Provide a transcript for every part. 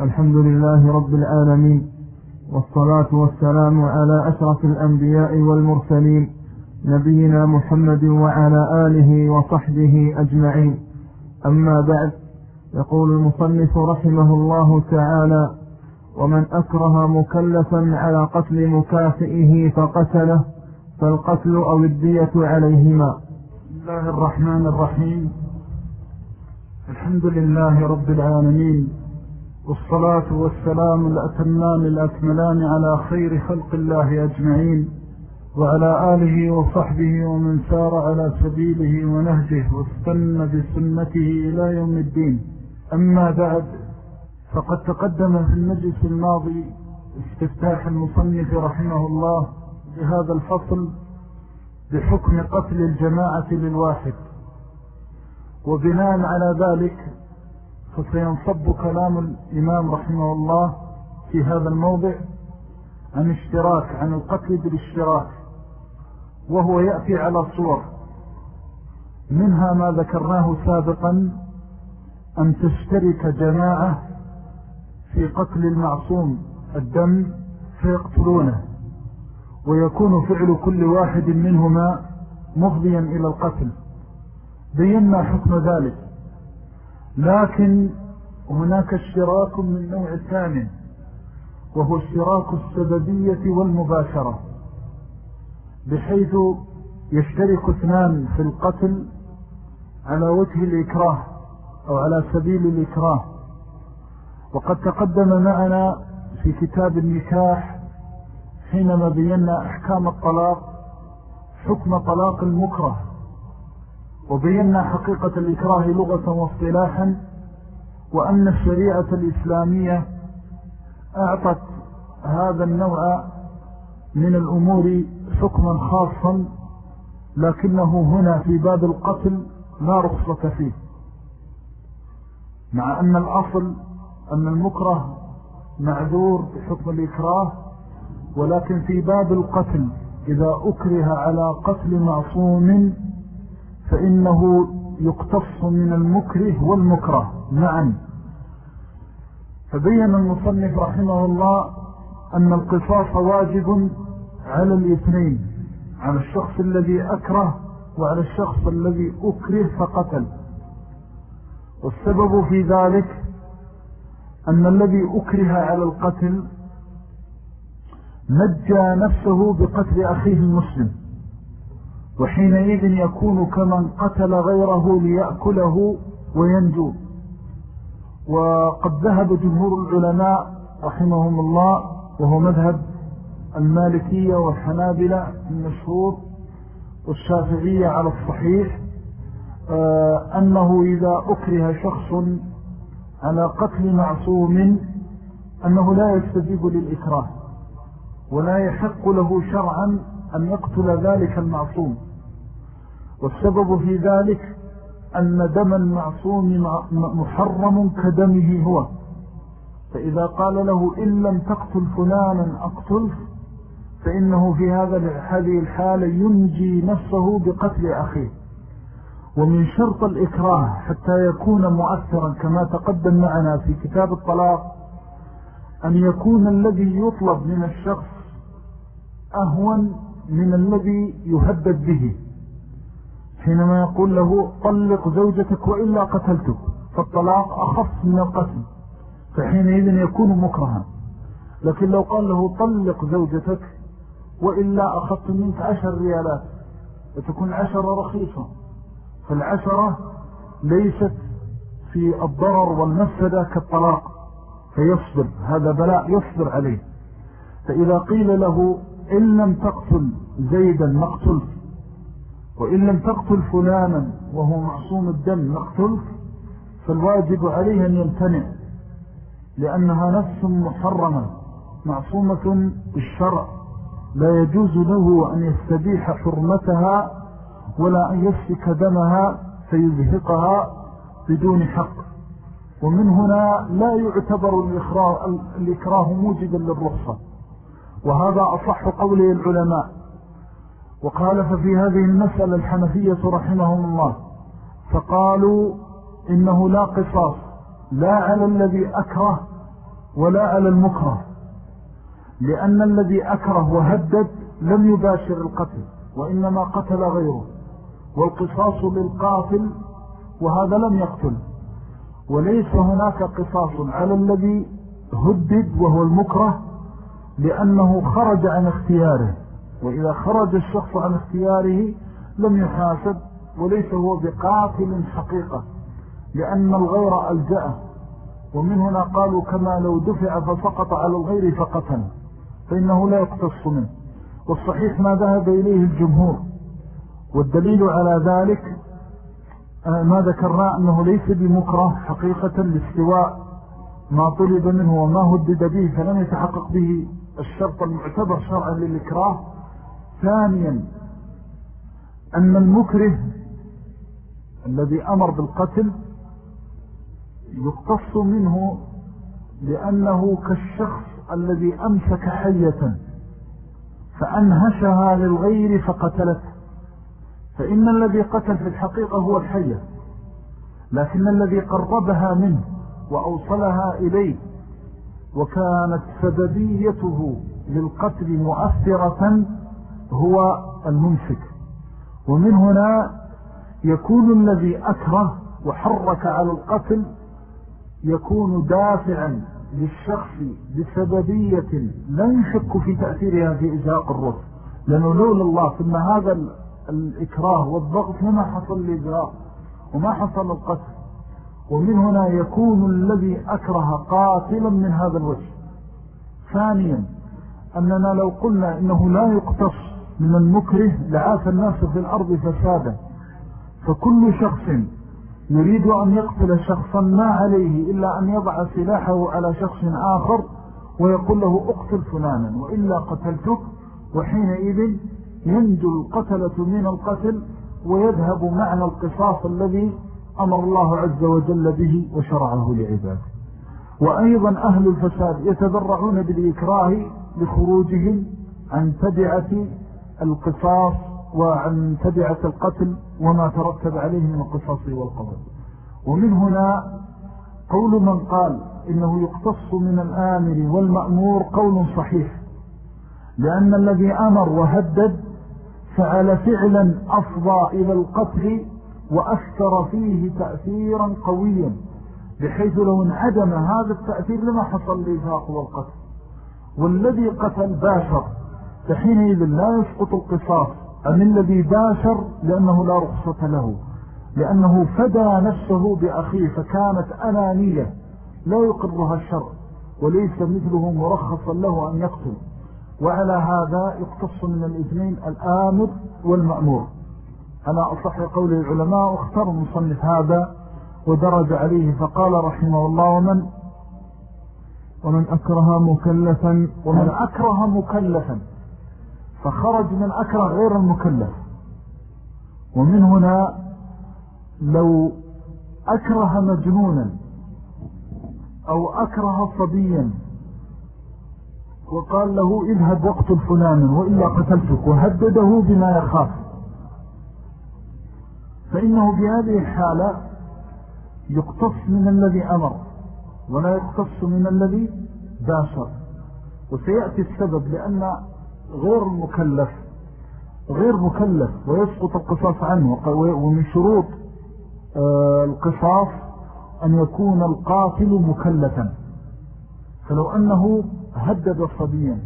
الحمد لله رب العالمين والصلاة والسلام على أشرف الأنبياء والمرسلين نبينا محمد وعلى آله وصحبه أجمعين. أما بعد يقول المصنف رحمه الله تعالى ومن أكره مكلفا على قتل مكافئه فقتله فالقتل أو الدية عليهما. بسم الله الرحمن الرحيم. الحمد لله رب العالمين والصلاة والسلام الأتمان الأكملان على خير خلق الله أجمعين وعلى آله وصحبه ومن سار على سبيله ونهجه واستن بسنته إلى يوم الدين. أما بعد فقد تقدم في المجلس الماضي استفتاح المصنف رحمه الله بهذا الفصل بحكم قتل الجماعة للواحد. وبناء على ذلك فسينصب كلام الإمام رحمه الله في هذا الموضع عن اشتراك عن القتل بالاشتراك وهو يأتي على صور. منها ما ذكرناه سابقا أن تشترك جماعة في قتل المعصوم الدم فيقتلونه. ويكون فعل كل واحد منهما مفضيا إلى القتل. بينا حكم ذلك. لكن هناك اشتراك من نوع ثاني وهو اشتراك السببية والمباشرة. بحيث يشترك اثنان في القتل على وجه الإكراه أو على سبيل الإكراه. وقد تقدم معنا في كتاب النكاح حينما بينا أحكام الطلاق حكم طلاق المكره. وبينا حقيقة الإكراه لغة واصطلاحا وأن الشريعة الإسلامية أعطت هذا النوع من الأمور حكما خاصا لكنه هنا في باب القتل لا رخصة فيه. مع أن الأصل أن المكره معذور بحكم الإكراه ولكن في باب القتل إذا أكره على قتل معصوم فإنه يقتص من المكره والمكره. معا فبين المصنف رحمه الله أن القصاص واجب على الاثنين على الشخص الذي أكره وعلى الشخص الذي أكره فقتل. والسبب في ذلك أن الذي أكره على القتل نجى نفسه بقتل أخيه المسلم. وحينئذ يكون كمن قتل غيره ليأكله وينجو. وقد ذهب جمهور العلماء رحمهم الله وهو مذهب المالكية والحنابلة المشهور والشافعية على الصحيح آه، أنه إذا أكره شخص على قتل معصوم أنه لا يستجيب للإكراه ولا يحق له شرعا أن يقتل ذلك المعصوم. والسبب في ذلك أن دم المعصوم محرم كدمه هو. فإذا قال له إن لم تقتل فلانا أقتله فإنه في هذا هذه الحالة ينجي نفسه بقتل أخيه. ومن شرط الإكراه حتى يكون مؤثرا كما تقدم معنا في كتاب الطلاق أن يكون الذي يطلب من الشخص أهون من الذي يهدد به. حينما يقول له طلق زوجتك وإلا قتلتك فالطلاق أخف من القتل فحينئذ يكون مكرها. لكن لو قال له طلق زوجتك وإلا أخذت منك عشر ريالات وتكون عشرة رخيصة. فالعشرة ليست في الضرر والمفسدة كالطلاق فيصبر هذا بلاء يصبر عليه. فإذا قيل له إن لم تقتل زيدا نقتل وإن لم تقتل فلانا وهو معصوم الدم نقتل فالواجب عليه أن يمتنع لأنها نفس محرمة معصومة بالشرع لا يجوز له أن يستبيح حرمتها ولا أن يسفك دمها فيزهقها بدون حق. ومن هنا لا يعتبر الإكراه موجبا للرخصة. وهذا أصح قوله العلماء. وقال ففي هذه المسألة الحنفية رحمهم الله فقالوا إنه لا قصاص لا على الذي أكره ولا على المكره لأن الذي أكره وهدد لم يباشر القتل وإنما قتل غيره والقصاص للقاتل وهذا لم يقتل وليس هناك قصاص على الذي هدد وهو المكره لأنه خرج عن اختياره. وإذا خرج الشخص عن اختياره لم يحاسب وليس هو بقاتل حقيقة لأن الغير ألجأه. ومن هنا قالوا كما لو دفع فسقط على الغير فقتل فإنه لا يقتص منه. والصحيح ما ذهب إليه الجمهور. والدليل على ذلك آه، ما ذكرنا أنه ليس بمكره حقيقة لاستواء ما طلب منه وما هدد به فلم يتحقق به الشرط المعتبر شرعا للإكراه. ثانيا أن المكره الذي أمر بالقتل يقتص منه لأنه كالشخص الذي أمسك حية فأنهشها للغير فقتلته. فإن الذي قتل في الحقيقة هو الحية لكن الذي قربها منه وأوصلها إليه وكانت سببيته للقتل مؤثرة هو الممسك ومن هنا يكون الذي أكره وحرك على القتل يكون دافعا للشخص بسببية لا يشك في تأثيرها في إزهاق الرسل. لأنه لولا الله ثم هذا الإكراه والضغط لما حصل الإجراء وما حصل القتل. ومن هنا يكون الذي أكره قاتلا من هذا الوجه. ثانيا أننا لو قلنا إنه لا يقتص من المكره لعاف الناس في الأرض فسادا. فكل شخص يريد أن يقتل شخصا ما عليه إلا أن يضع سلاحه على شخص آخر ويقول له اقتل فلانا وإلا قتلتك. وحينئذ ينجو القتلة من القتل ويذهب معنى القصاص الذي أمر الله عز وجل به وشرعه لعباده. وأيضا أهل الفساد يتذرعون بالإكراه لخروجهم عن تبعة القصاص وعن تبعة القتل وما ترتب عليه من القصاص والقضاء ومن هنا قول من قال إنه يقتص من الآمر والمأمور قول صحيح. لأن الذي أمر وهدد فعل فعلا أفضى إلى القتل وأثر فيه تأثيرا قويا بحيث لو انعدم هذا التأثير لما حصل الإزهاق والقتل. والذي قتل باشر فحينئذ لا يسقط القصاص. عن الذي باشر؟ لأنه لا رخصة له. لأنه فدى نفسه بأخيه فكانت أنانية. لا يقرها الشرع وليس مثله مرخصا له أن يقتل. وعلى هذا يقتص من الاثنين الآمر والمأمور. أنا أصح قول العلماء واختار المصنف هذا ودرج عليه فقال رحمه الله ومن ومن أكره مكلفا ومن أكره مكلفا فخرج من أكره غير المكلف. ومن هنا لو أكره مجنونا أو أكره صبيا وقال له اذهب واقتل فلانا وإلا قتلتك وهدده بما يخاف. فإنه في هذه الحالة يقتص من الذي أمر ولا يقتص من الذي باشر. وسيأتي السبب لأن غير المكلف غير مكلف ويسقط القصاص عنه ومن شروط آه، القصاص أن يكون القاتل مكلفا. فلو أنه هدد صبيا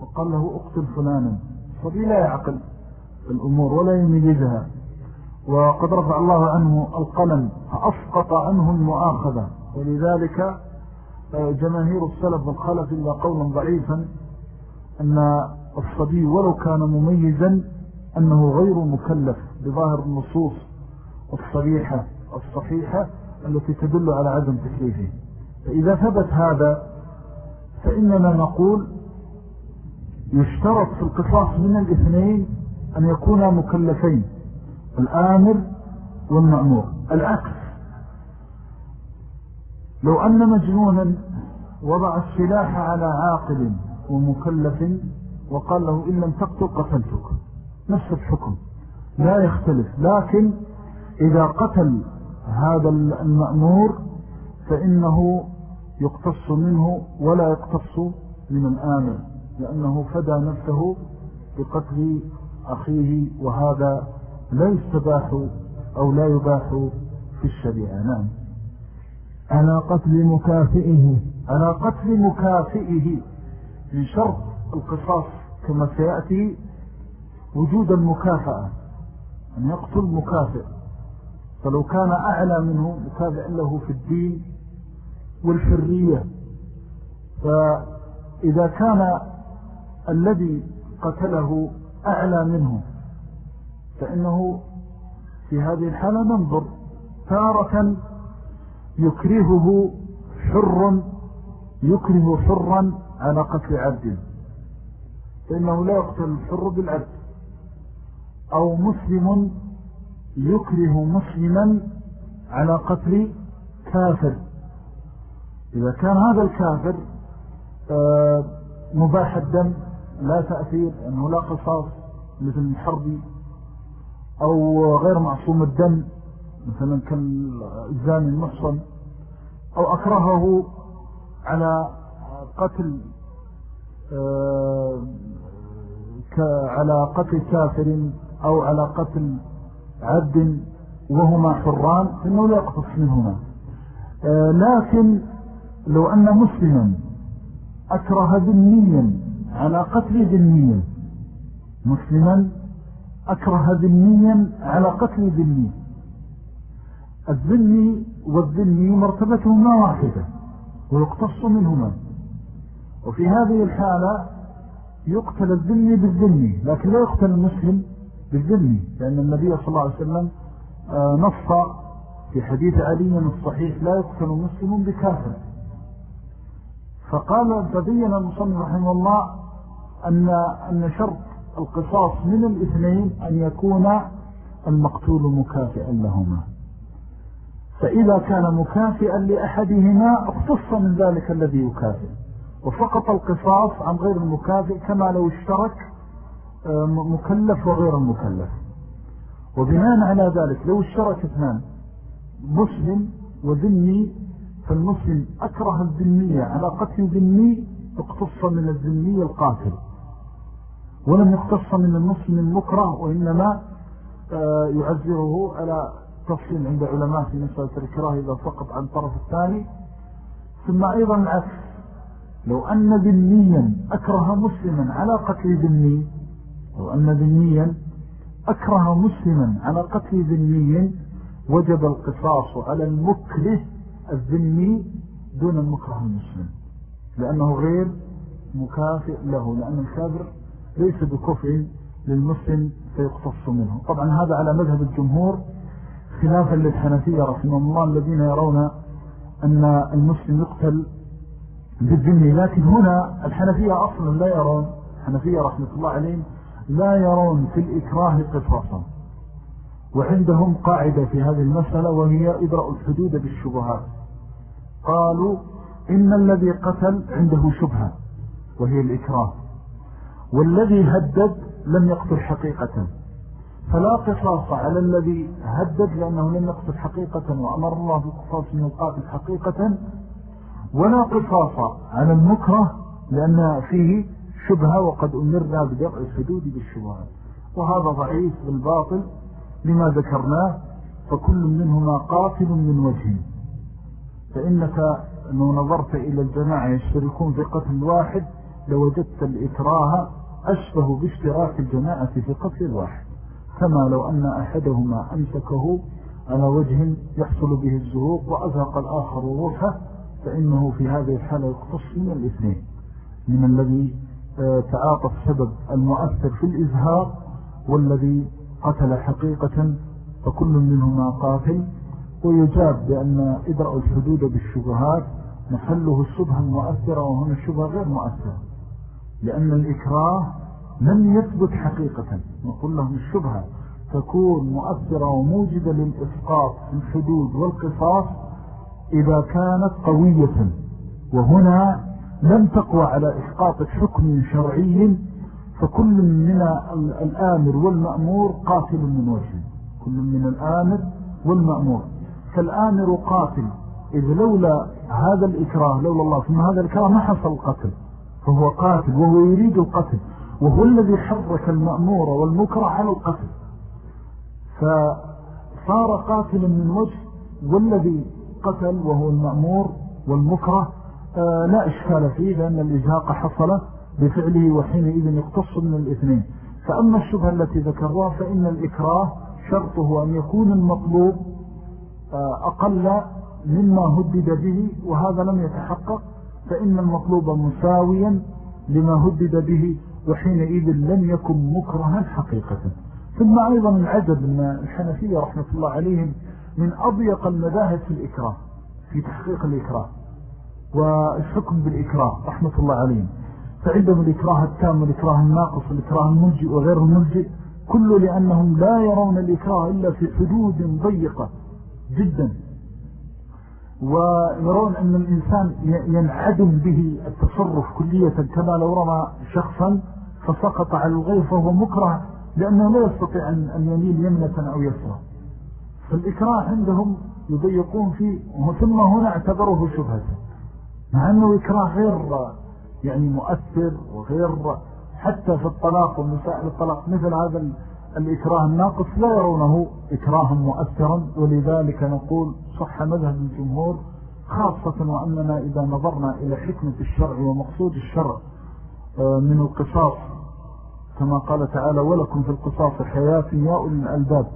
وقال له اقتل فلانا الصبي لا يعقل الأمور ولا يميزها. وقد رفع الله عنه القلم فأسقط عنه المؤاخذة. ولذلك آه، جماهير السلف والخلف إلا قولا ضعيفا أن الصبي ولو كان مميزا أنه غير مكلف بظاهر النصوص الصريحة الصحيحة التي تدل على عدم تكليفه. فإذا ثبت هذا فإننا نقول يشترط في القصاص من الاثنين أن يكونا مكلفين. الآمر والمأمور. العكس لو أن مجنونا وضع السلاح على عاقل ومكلف وقال له إن لم تقتل قتلتك. نفس الحكم. لا يختلف. لكن إذا قتل هذا المأمور فإنه يقتص منه ولا يقتص من الآمر لأنه فدى نفسه بقتل أخيه وهذا لا يستباح أو لا يباح في الشريعة. نعم. على قتل مكافئه. على قتل مكافئه. من شرط القصاص كما سيأتي وجود المكافأة أن يقتل مكافئ. فلو كان أعلى منه مكافئ له في الدين والحرية. فإذا كان الذي قتله أعلى منه فإنه في هذه الحالة ننظر تارة يكرهه حر يكره حرا على قتل عبد. فإنه لا يقتل الحر بالعبد. أو مسلم يكره مسلما على قتل كافر. إذا كان هذا الكافر آه، مباح الدم لا تأثير أنه لا قصاص مثل الحرب أو غير معصوم الدم مثلا كالزاني المحصن أو أكرهه على قتل آه، على قتل كافر أو على قتل عبد وهما حران فإنه لا يقتص منهما. آه، لكن لو أن مسلما أكره ذنيا على قتل ذنيا مسلما أكره ذنيا على قتل ذني الذني والذني مرتبتهما واحدة ويقتص منهما. وفي هذه الحالة يقتل الذني بالذني لكن لا يقتل المسلم بالذني لأن النبي صلى الله عليه وسلم آه، نص في حديث علي الصحيح لا يقتل مسلم بكافر. فقال فبين المصنف رحمه الله أن, أن شرط القصاص من الاثنين أن يكون المقتول مكافئا لهما. فإذا كان مكافئا لأحدهما اختص من ذلك الذي يكافئ. وفقط القصاص عن غير المكافئ كما لو اشترك آه، مكلف وغير مكلف وبناء على ذلك لو اشترك اثنان مسلم وذني فالمسلم أكره الذنية على قتل ذني اقتص من الذني القاتل. ولم يقتص من المسلم المكره وإنما آه، يعزره على تفصيل عند علماء في مسألة الكراه إذا فقط عن طرف الثاني. ثم أيضا العكس. لو أن ذنيا أكره مسلما على قتل ذني لو أن ذنيا أكره مسلما على قتل ذني وجب القصاص على المكره الذني دون المكره المسلم لأنه غير مكافئ له لأن الكافر ليس بكفء للمسلم فيقتص منه. طبعا هذا على مذهب الجمهور خلافا للحنفية رحمه الله الذين يرون أن المسلم يقتل بالذني لكن هنا الحنفية أصلا لا يرون الحنفية رحمة الله عليهم لا يرون في الإكراه قصاصا. وعندهم قاعدة في هذه المسألة وهي إدراء الحدود بالشبهات. قالوا إن الذي قتل عنده شبهة وهي الإكراه. والذي هدد لم يقتل حقيقة. فلا قصاص على الذي هدد لأنه لم يقتل حقيقة وأمر الله بالقصاص من القاتل حقيقة. ولا قصاص على المكره لأن فيه شبهة وقد أمرنا بدرع الحدود بالشبهات وهذا ضعيف بالباطل لما ذكرناه. فكل منهما قاتل من وجه. فإنك لو نظرت إلى الجماعة يشتركون في قتل واحد لوجدت الإكراه أشبه باشتراك الجماعة في قتل الواحد كما لو أن أحدهما أمسكه على وجه يحصل به الزهوق وأزهق الآخر روحه فإنه في هذه الحالة يقتص من الاثنين. من الذي آه، تعاطى السبب المؤثر في الإزهاق والذي قتل حقيقة فكل منهما قاتل ويجاب بأن إدراء الحدود بالشبهات محله الشبهة المؤثرة وهنا الشبهة غير مؤثرة لأن الإكراه لم يثبت حقيقة. نقول لهم الشبهة تكون مؤثرة وموجدة للإسقاط في الحدود والقصاص إذا كانت قوية. وهنا لم تقوى على إسقاط حكم شرعي فكل من الآمر والمأمور قاتل من وجه. كل من الآمر والمأمور. فالآمر قاتل. إذ لولا هذا الإكراه لولا الله ثم هذا الإكراه ما حصل القتل. فهو قاتل وهو يريد القتل. وهو الذي حرك المأمور والمكره على القتل. فصار قاتلا من وجه والذي قتل وهو المأمور والمكره آه لا إشكال فيه لأن الإجهاق حصل بفعله وحينئذ يقتص من الاثنين. فأما الشبهة التي ذكرها فإن الإكراه شرطه أن يكون المطلوب آه أقل مما هدد به وهذا لم يتحقق فإن المطلوب مساويا لما هدد به وحينئذ لم يكن مكرها حقيقة. ثم أيضا العجب أن الحنفية رحمة الله عليهم من أضيق المذاهب في الإكراه في تحقيق الإكراه والحكم بالإكراه رحمة الله عليهم. فعندهم الإكراه التام والإكراه الناقص والإكراه الملجئ وغير الملجئ كله لأنهم لا يرون الإكراه إلا في حدود ضيقة جدا. ويرون أن الإنسان ينعدم به التصرف كلية كما لو رمى شخصا فسقط على الغير فهو مكره لأنه لا يستطيع أن يميل يمنة أو يسرى فالإكراه عندهم يضيقون فيه ثم هنا اعتبروه شبهة. مع أنه إكراه غير يعني مؤثر وغير حتى في الطلاق والمسائل الطلاق مثل هذا الإكراه الناقص لا يرونه إكراها مؤثرا ولذلك نقول صح مذهب الجمهور خاصة وأننا إذا نظرنا إلى حكمة الشرع ومقصود الشرع آه، من القصاص كما قال تعالى ولكم في القصاص حياة يا أولي الألباب.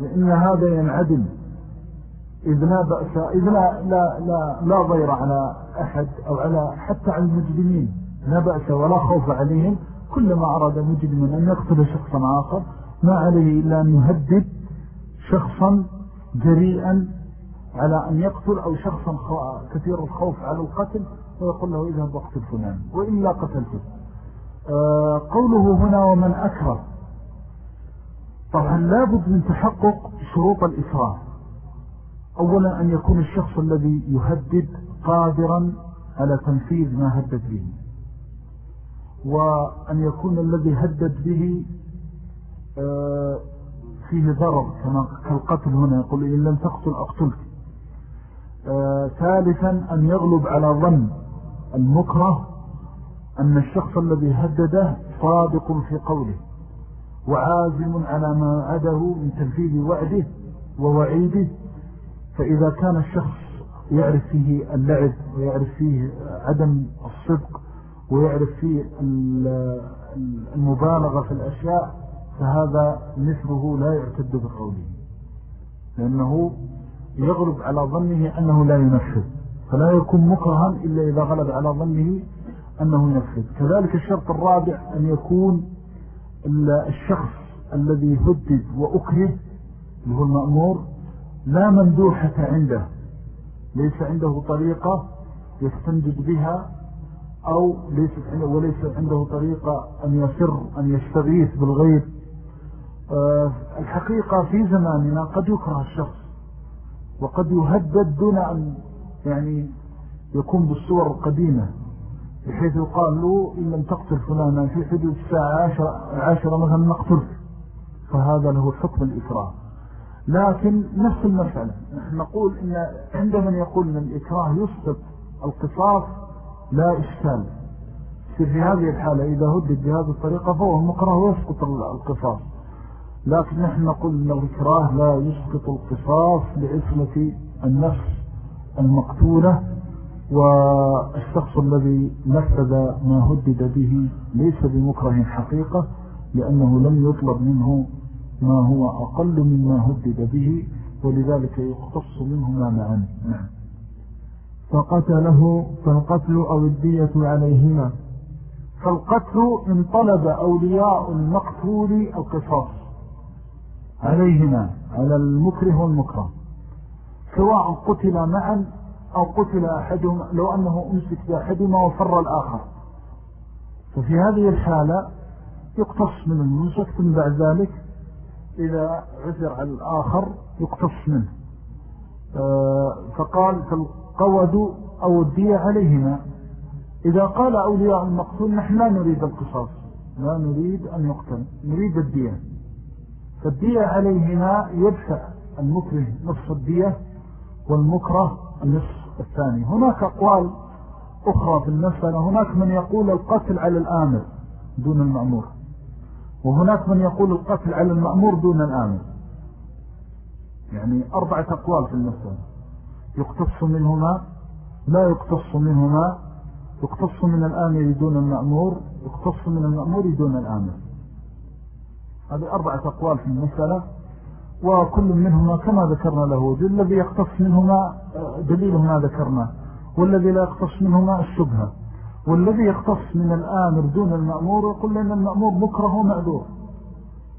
لأن هذا ينعدم. إذ لا بأس إذ لا, لا, لا, لا ضير على أحد أو على حتى على المجرمين. لا بأس ولا خوف عليهم. كلما أراد مجرم أن يقتل شخصا آخر ما عليه إلا أن يهدد شخصا جريئا على أن يقتل أو شخصا كثير الخوف على القتل ويقول له إذهب واقتل فلان وإلا قتلته. قوله هنا ومن أكره. طبعا لابد من تحقق شروط الإكراه أولا أن يكون الشخص الذي يهدد قادرا على تنفيذ ما هدد به. وأن يكون الذي هدد به آه، فيه ضرر كالقتل هنا يقول إن لم تقتل أقتلك. آه، ثالثا أن يغلب على ظن المكره أن الشخص الذي هدده صادق في قوله وعازم على ما عده من تنفيذ وعده ووعيده. فإذا كان الشخص يعرف فيه اللعب ويعرف فيه عدم الصدق ويعرف فيه المبالغة في الأشياء فهذا مثله لا يعتد بقوله. لأنه يغلب على ظنه أنه لا ينفذ فلا يكون مكرها إلا إذا غلب على ظنه أنه ينفذ. كذلك الشرط الرابع أن يكون الشخص الذي هدد وأكره هو المأمور لا مندوحة عنده. ليس عنده طريقة يستنجد بها أو ليس وليس عنده طريقة أن يسر أن يستغيث بالغير آه، الحقيقة في زماننا قد يكره الشخص وقد يهدد دون أن يعني يكون بالصور القديمة. بحيث يقال له إن لم تقتل فلانا في حدود الساعة عشرة مثلا نقتلك فهذا له حكم الإكراه. لكن نفس المسألة. نقول إن عندما يقول أن الإكراه يسقط القصاص لا إشكال. في هذه الحالة إذا هدد بهذه الطريقة فهو المكره ويسقط القصاص. لكن نحن نقول أن الإكراه لا يسقط القصاص لعصمة النفس المقتولة والشخص الذي نفذ ما هدد به ليس بمكره حقيقة لأنه لم يطلب منه ما هو أقل مما هدد به ولذلك يختص منه ما معا نعم. فقتله فالقتل أو الدية عليهما. فالقتل إن طلب أولياء المقتول القصاص عليهما على المكره والمكره. سواء قتل معا أو قتل أحدهما لو أنه أمسك بأحدهما وفر الآخر. ففي هذه الحالة يقتص من المنسك ثم بعد ذلك إذا عثر على الآخر يقتص منه. آه، فقال فالقود أو الدية عليهما. إذا قال أولياء المقتول نحن لا نريد القصاص لا نريد أن يقتل نريد الدية. فالدية عليهما يدفع المكره نصف الدية والمكره النصف الثاني. هناك أقوال أخرى في المسألة. هناك من يقول القتل على الآمر دون المأمور. وهناك من يقول القتل على المأمور دون الآمر. يعني أربعة أقوال في المسألة. يقتص منهما لا يقتص منهما. يقتص من الآمر دون المأمور. يقتص من المأمور دون الآمر. هذه أربعة أقوال في المسألة. وكل منهما كما ذكرنا له. الذي يقتص منهما دليل ما ذكرنا. والذي لا يقتص منهما الشبهة. والذي يقتص من الآمر دون المأمور يقول لأن المأمور مكره ومعذور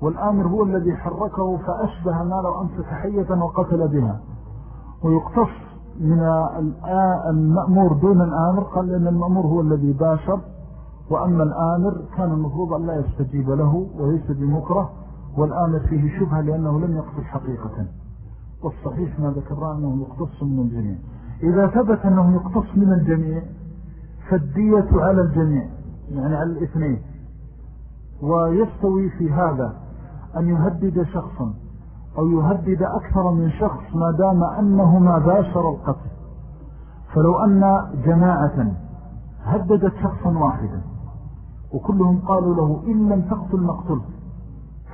والآمر هو الذي حركه فأشبه ما لو أمسك حية وقتل بها. ويقتص من المأمور دون الآمر قال لأن المأمور هو الذي باشر. وأما الآمر كان المفروض أن لا يستجيب له وليس بمكره. والآمر فيه شبهة لأنه لم يقتل حقيقة. والصحيح ما ذكرنا أنه يقتص من الجميع. إذا ثبت أنه يقتص من الجميع فالدية على الجميع يعني على الاثنين. ويستوي في هذا أن يهدد شخصا أو يهدد أكثر من شخص ما دام أنهما باشر القتل. فلو أن جماعة هددت شخصا واحدا وكلهم قالوا له إن لم تقتل نقتلك.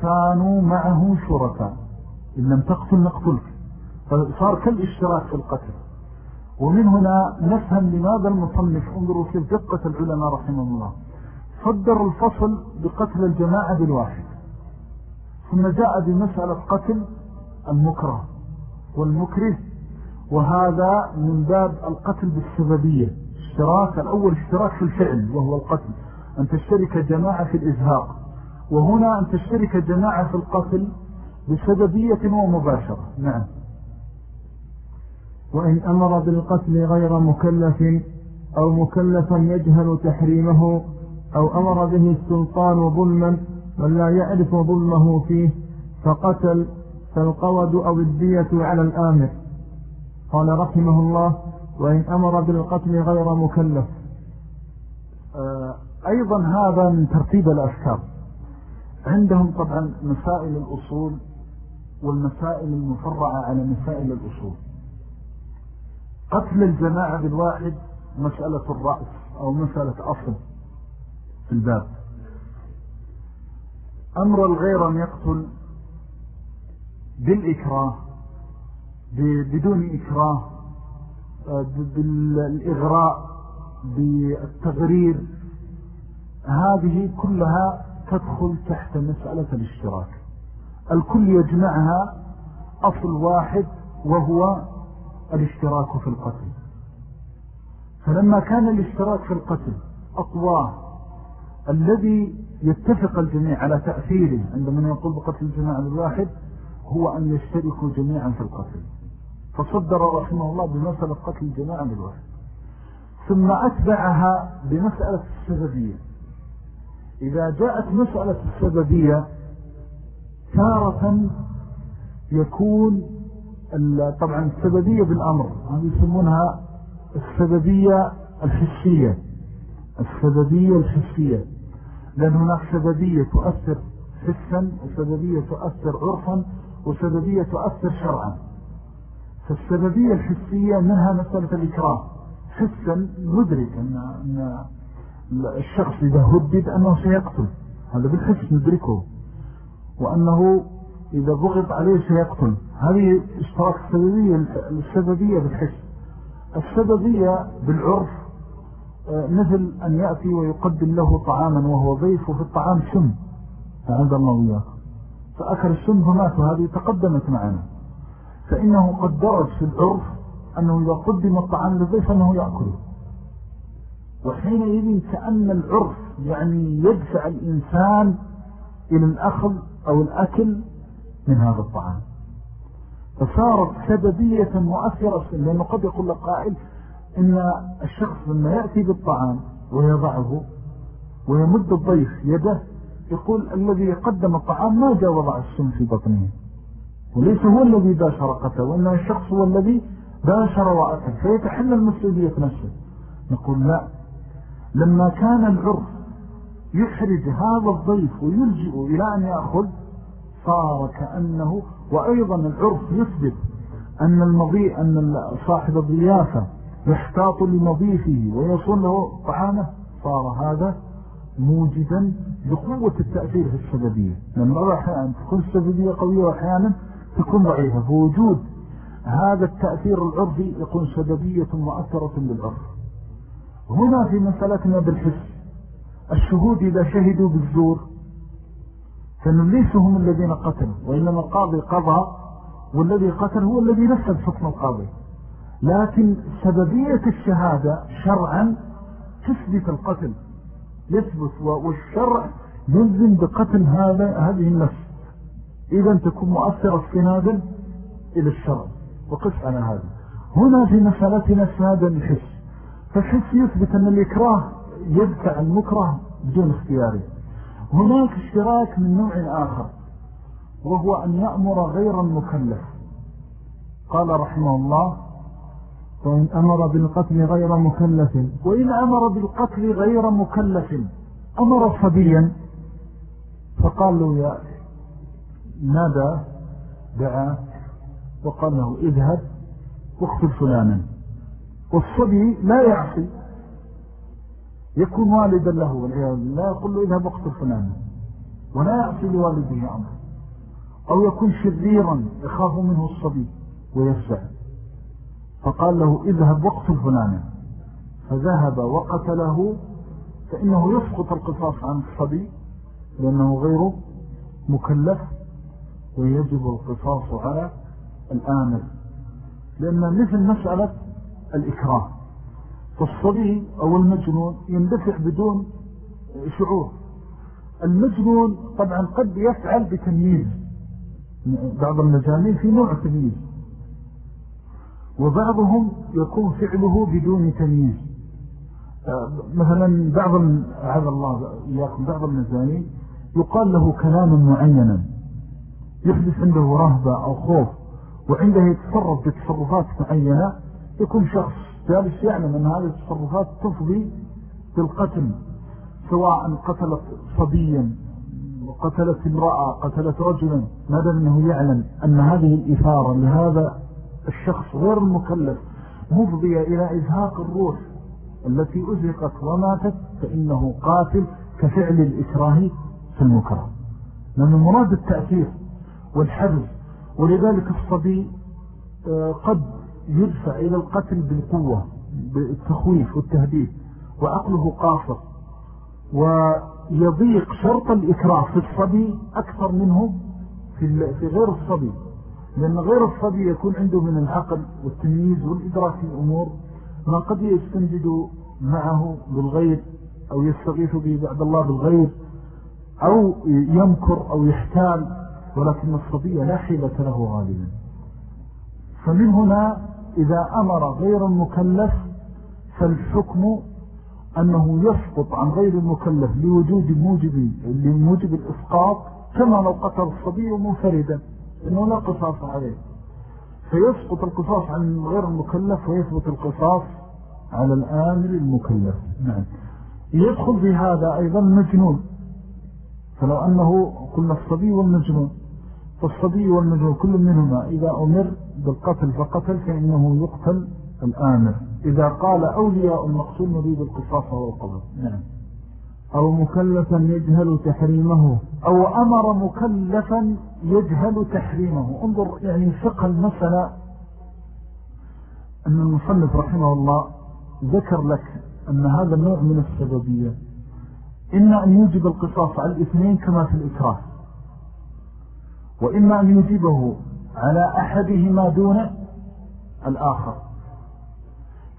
كانوا معه شركاء. إن لم تقتل نقتلك. فصار كالاشتراك في القتل. ومن هنا نفهم لماذا المصنف انظروا في دقة العلماء رحمه الله. صدر الفصل بقتل الجماعة بالواحد. ثم جاء بمسألة قتل المكره والمكره. وهذا من باب القتل بالسببية. اشتراك الأول اشتراك في الفعل وهو القتل. أن تشترك جماعة في الإزهاق. وهنا أن تشترك جماعة في القتل بسببية ومباشرة. نعم. وإن أمر بالقتل غير مكلف أو مكلفا يجهل تحريمه أو أمر به السلطان ظلما من لا يعرف ظلمه فيه فقتل فالقود أو الدية على الآمر. قال رحمه الله وإن أمر بالقتل غير مكلف. آه، أيضا هذا من ترتيب الأفكار. عندهم طبعا مسائل الأصول والمسائل المفرعة على مسائل الأصول. قتل الجماعة بالواحد مسألة الرأس أو مسألة أصل في الباب. أمر الغير أن يقتل بالإكراه بدون إكراه بالإغراء بالتغرير. هذه كلها تدخل تحت مسألة الاشتراك. الكل يجمعها أصل واحد وهو الاشتراك في القتل. فلما كان الاشتراك في القتل أقواه الذي يتفق الجميع على تأثيره عندما يقول بقتل الجماعة الواحد هو أن يشتركوا جميعا في القتل. فصدر رحمه الله بمسألة قتل الجماعة بالواحد ثم أتبعها بمسألة السببية. إذا جاءت مسألة السببية تارة يكون طبعا السببية بالأمر هم يسمونها السببية الحسية. السببية الحسية. لأن هناك سببية تؤثر حسا وسببية تؤثر عرفا وسببية تؤثر شرعا. فالسببية الحسية منها مسألة الإكراه. حسا ندرك أن, أن الشخص إذا هدد أنه سيقتل. هذا بالحس ندركه. وأنه إذا ضغط عليه سيقتل. هذه اشتراك السببية السببية بالحس. السببية بالعرف. آه، مثل أن يأتي ويقدم له طعاما وهو ضيف وفي الطعام سم. فعند الله إياه فأكل السم فمات وهذه تقدمت معنا. فإنه قد درج في العرف أنه إذا قدم الطعام للضيف أنه يأكله. وحينئذ كأن العرف يعني يدفع الإنسان إلى الأخذ أو الأكل من هذا الطعام. فصارت سببية مؤثرة لأنه قد يقول لك قائل إن الشخص لما يأتي بالطعام ويضعه ويمد الضيف يده يقول الذي قدم الطعام ما جاء وضع السم في بطنه. وليس هو الذي باشر قتل وإنما الشخص هو الذي باشر وأكل. فيتحمل مسؤولية نفسه. نقول لا لما كان العرف يحرج هذا الضيف ويلجئ إلى أن يأخذ صار كأنه وأيضا العرف يثبت أن المضيء أن صاحب الضيافة يحتاط لمضيفه ويصون له طعامه صار هذا موجدا لقوة التأثير في السببية بعض أحيانا تكون السببية قوية وأحيانا تكون ضعيفة. فوجود هذا التأثير العرفي يكون سببية مؤثرة بالعرف هنا في مسألتنا بالحس. الشهود إذا شهدوا بالزور فإنهم ليسوا هم الذين قتلوا وإنما القاضي قضى والذي قتل هو الذي نفذ حكم القاضي. لكن سببية الشهادة شرعا تثبت القتل يثبت والشرع يلزم بقتل هذا هذه النفس. إذا تكون مؤثرة استنادا إلى الشرع وقف على هذا. هنا في مسألتنا الشهادة الحس. فالحس يثبت أن الإكراه يدفع المكره بدون اختياره. هناك اشتراك من نوع آخر وهو أن يأمر غير المكلف. قال رحمه الله وإن أمر بالقتل غير مكلف وإن أمر بالقتل غير مكلف أمر صبيا. فقال له يا نادى دعا وقال له اذهب واقتل فلانا. والصبي لا يعصي. يكون والدا له والعياذ بالله. يقول له اذهب واقتل فلانا ولا يعصي لوالده أمر. أو يكون شريرا يخاف منه الصبي ويفزع. فقال له اذهب واقتل فلانا. فذهب وقتله. فإنه يسقط القصاص عن الصبي لأنه غير مكلف ويجب القصاص على الآمر. لأن مثل مسألة الإكراه. فالصبي أو المجنون يندفع بدون شعور. المجنون طبعا قد يفعل بتمييز. بعض المجانين في نوع تمييز. وبعضهم يكون فعله بدون تمييز. مثلا بعض هذا الله إياكم بعض المجانين يقال له كلاما معينا. يحدث عنده رهبة أو خوف وعنده يتصرف بتصرفات معينة يكون شخص جالس يعلم أن هذه التصرفات تفضي بالقتل سواء قتلت صبيا قتلت امرأة قتلت رجلا ماذا أنه يعلم أن هذه الإثارة لهذا الشخص غير المكلف مفضية إلى إزهاق الروح التي أزهقت وماتت فإنه قاتل كفعل الإكراه في المكره. لأن مراد التأثير والحرز ولذلك الصبي آه، قد يدفع إلى القتل بالقوة بالتخويف والتهديد وعقله قاصر ويضيق شرط الإكراه في الصبي أكثر منه في غير الصبي. لأن غير الصبي يكون عنده من العقل والتمييز والإدراك في الأمور ما قد يستنجد معه بالغير أو يستغيث به بعد الله بالغير أو يمكر أو يحتال ولكن الصبي لا حيلة له غالبا. فمن هنا إذا أمر غير المكلف فالحكم أنه يسقط عن غير المكلف لوجود موجب لموجب الإسقاط كما لو قتل الصبي منفردا إنه لا قصاص عليه. فيسقط القصاص عن غير المكلف ويثبت القصاص على الآمر المكلف. نعم. يدخل في هذا أيضا المجنون فلو أنه قلنا الصبي والمجنون. فالصبي والمجنون كل منهما إذا أمر بالقتل فقتل فإنه يقتل الآمر إذا قال أولياء المقصود نريد القصاص والقبض نعم. أو مكلفا يجهل تحريمه. أو أمر مكلفا يجهل تحريمه. انظر يعني فقه المسألة. أن المصنف رحمه الله ذكر لك أن هذا النوع من السببية. إما أن يوجب القصاص على الاثنين كما في الإكراه. وإما أن يوجبه على أحدهما دون الآخر.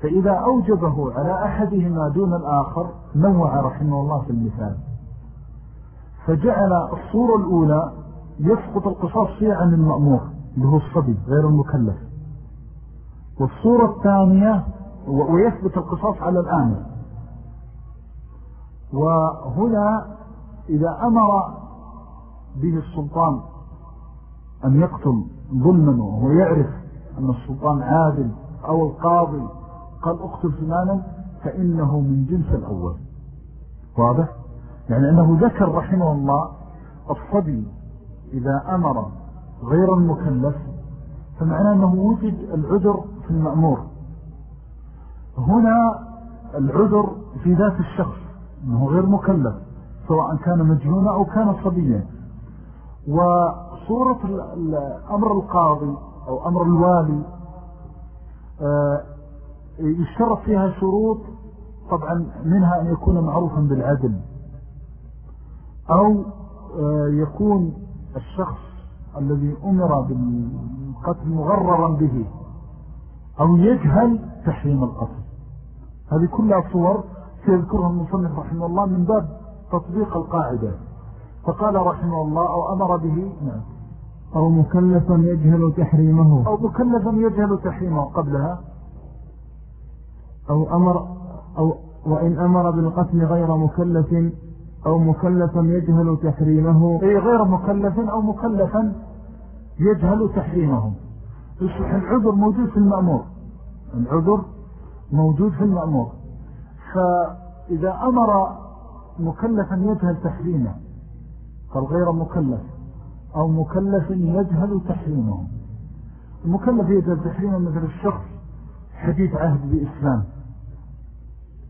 فإذا أوجبه على أحدهما دون الآخر نوع رحمه الله في المثال. فجعل الصورة الأولى يسقط القصاص فيها عن المأمور اللي هو الصبي غير المكلف. والصورة الثانية ويثبت القصاص على الآمر وهنا إذا أمر به السلطان أن يقتل ظلما وهو يعرف أن السلطان عادل أو القاضي قال أقتل فلانا فإنه من جنس الأول. واضح؟ يعني أنه ذكر رحمه الله الصبي إذا أمر غير المكلف فمعنى أنه وجد العذر في المأمور. هنا العذر في ذات الشخص أنه غير مكلف سواء كان مجنونا أو كان صبيا. وصورة أمر القاضي أو أمر الوالي آه، يشترط فيها شروط طبعا منها أن يكون معروفا بالعدل. أو آه، يكون الشخص الذي أمر بالقتل مغررا به أو يجهل تحريم القتل. هذه كلها صور سيذكرها المصنف رحمه الله من باب تطبيق القاعدة. فقال رحمه الله أو أمر به نعم. أو مكلفا يجهل تحريمه. أو مكلفا يجهل تحريمه قبلها. أو أمر أو وإن أمر بالقتل غير مكلف أو مكلفا يجهل تحريمه. أي غير مكلف أو مكلفا يجهل تحريمه. يصبح العذر موجود في المأمور. العذر موجود في المأمور. فإذا أمر مكلفا يجهل تحريمه قال غير مكلف. أو مكلف يجهل تحريمه. المكلف يجهل تحريمه مثل الشخص حديث عهد بإسلام.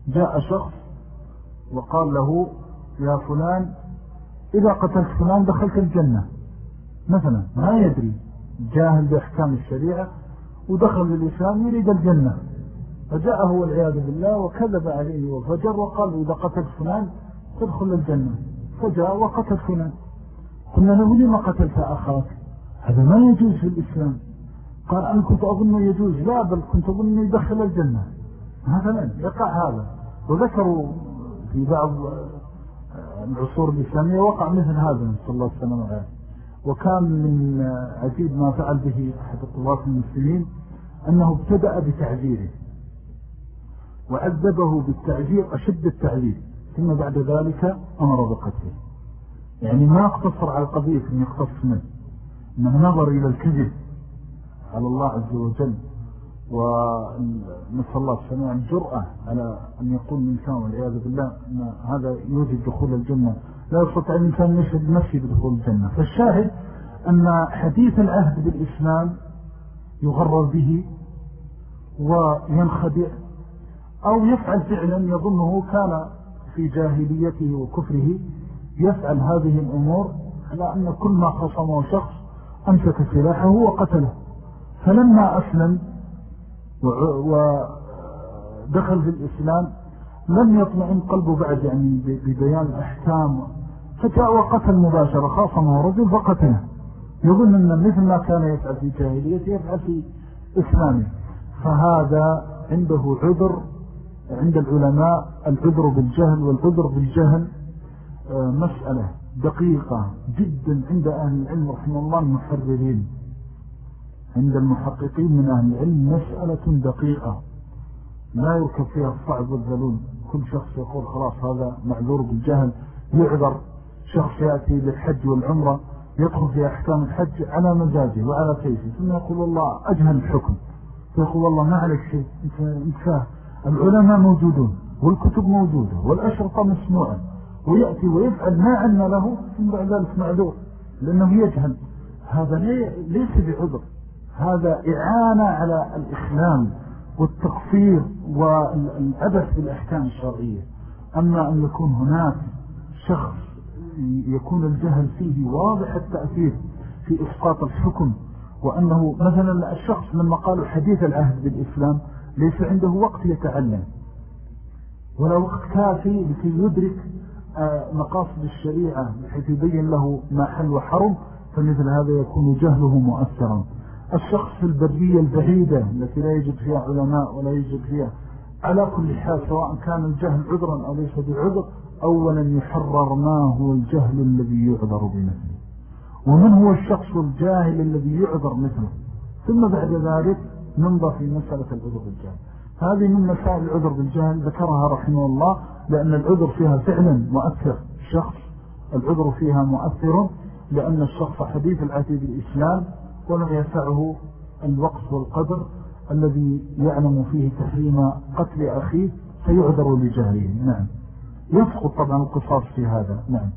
جاء شخص وقال له يا فلان إذا قتلت فلان دخلت الجنة. مثلا ما يدري. جاهل بأحكام الشريعة ودخل للإسلام يريد الجنة. فجاءه والعياذ بالله وكذب عليه وفجر وقال إذا قتلت فلان تدخل الجنة. فجاء وقتل فلان. قلنا له لما قتلت أخاك؟ هذا ما يجوز في الإسلام. قال أنا كنت أظن يجوز. لا بل كنت أظن يدخل الجنة. مثلا يقع هذا. وذكروا في بعض العصور الإسلامية وقع مثل هذا صلى الله عليه وسلم. وكان من عجيب ما فعل به أحد الطلاب المسلمين أنه ابتدأ بتعذيره. وعذبه بالتعذير أشد التعذير. ثم بعد ذلك أمر بقتله. يعني ما اقتصر على القضية أن يقتص منه. إنه نظر إلى الكذب على الله عز وجل. ونسأل الله سبحانه الجرأة على أن يقول الإنسان والعياذ بالله أن هذا يوجد دخول الجنة. لا يستطيع الإنسان يشهد نفسه بدخول الجنة. فالشاهد أن حديث العهد بالإسلام يغرر به وينخدع أو يفعل فعلا يظنه كان في جاهليته وكفره يفعل هذه الأمور على أن كل ما خصمه شخص أمسك سلاحه وقتله. فلما أسلم ودخل في الإسلام لم يطمئن قلبه بعد يعني ببيان الأحكام. فجاء وقتل مباشرة خاصمه رجل فقتله. يظن أن مثل ما كان يفعل في جاهليته يفعل في إسلامه. فهذا عنده عذر عند العلماء العذر بالجهل والعذر بالجهل. مسألة دقيقة جدا عند أهل العلم رحمه الله المحررين. عند المحققين من أهل العلم مسألة دقيقة. لا يركب فيها الصعب والذلول. كل شخص يقول خلاص هذا معذور بالجهل. يعذر. شخص يأتي للحج والعمرة يدخل في أحكام الحج على مزاجه وعلى كيفه ثم يقول الله أجهل الحكم. فيقول الله ما عليك شيء انت فاه. العلماء موجودون والكتب موجودة والأشرطة مسموعة. ويأتي ويفعل ما عنا له ثم بعد ذلك معذور لأنه يجهل. هذا ليس بعذر هذا إعانة على الإخلام والتقصير والعبث بالأحكام الشرعية. أما أن يكون هناك شخص يكون الجهل فيه واضح التأثير في إسقاط الحكم وأنه مثلا الشخص لما قالوا حديث العهد بالإسلام ليس عنده وقت يتعلم ولا وقت كافي لكي يدرك مقاصد الشريعة بحيث يبين له ما حل وحرم فمثل هذا يكون جهله مؤثرا. الشخص في البرية البعيدة التي لا يجد فيها علماء ولا يجد فيها على كل حال سواء كان الجهل عذرا أو ليس بعذر أولا يحرر ما هو الجهل الذي يعذر بمثله. ومن هو الشخص الجاهل الذي يعذر مثله؟ ثم بعد ذلك ننظر في مسألة العذر بالجهل هذه من مسائل العذر بالجهل ذكرها رحمه الله لأن العذر فيها فعلا مؤثر. شخص العذر فيها مؤثر لأن الشخص حديث العتيد بالإسلام ولم يسعه الوقت والقدر الذي يعلم فيه تحريم قتل أخيه فيعذر لجهله. نعم. يسقط طبعا القصاص في هذا. نعم.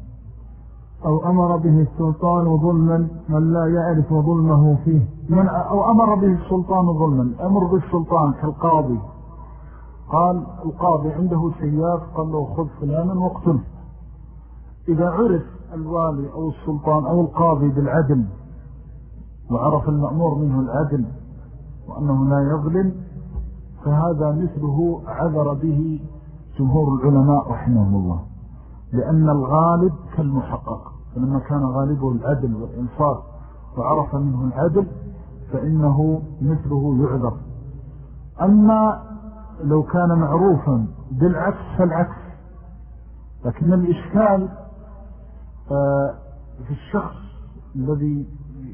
أو أمر به السلطان ظلما من لا يعرف ظلمه فيه. من أو أمر به السلطان ظلما. أمر بالسلطان كالقاضي. قال القاضي عنده سياف قال له خذ فلانا واقتله. إذا عرف الوالي أو السلطان أو القاضي بالعدل وعرف المأمور منه العدل وأنه لا يظلم فهذا مثله عذر به جمهور العلماء رحمهم الله. لأن الغالب كالمحقق. فلما كان غالبه العدل والإنصاف وعرف منه العدل فإنه مثله يعذر. أما لو كان معروفا بالعكس فالعكس. لكن الإشكال آه، في الشخص الذي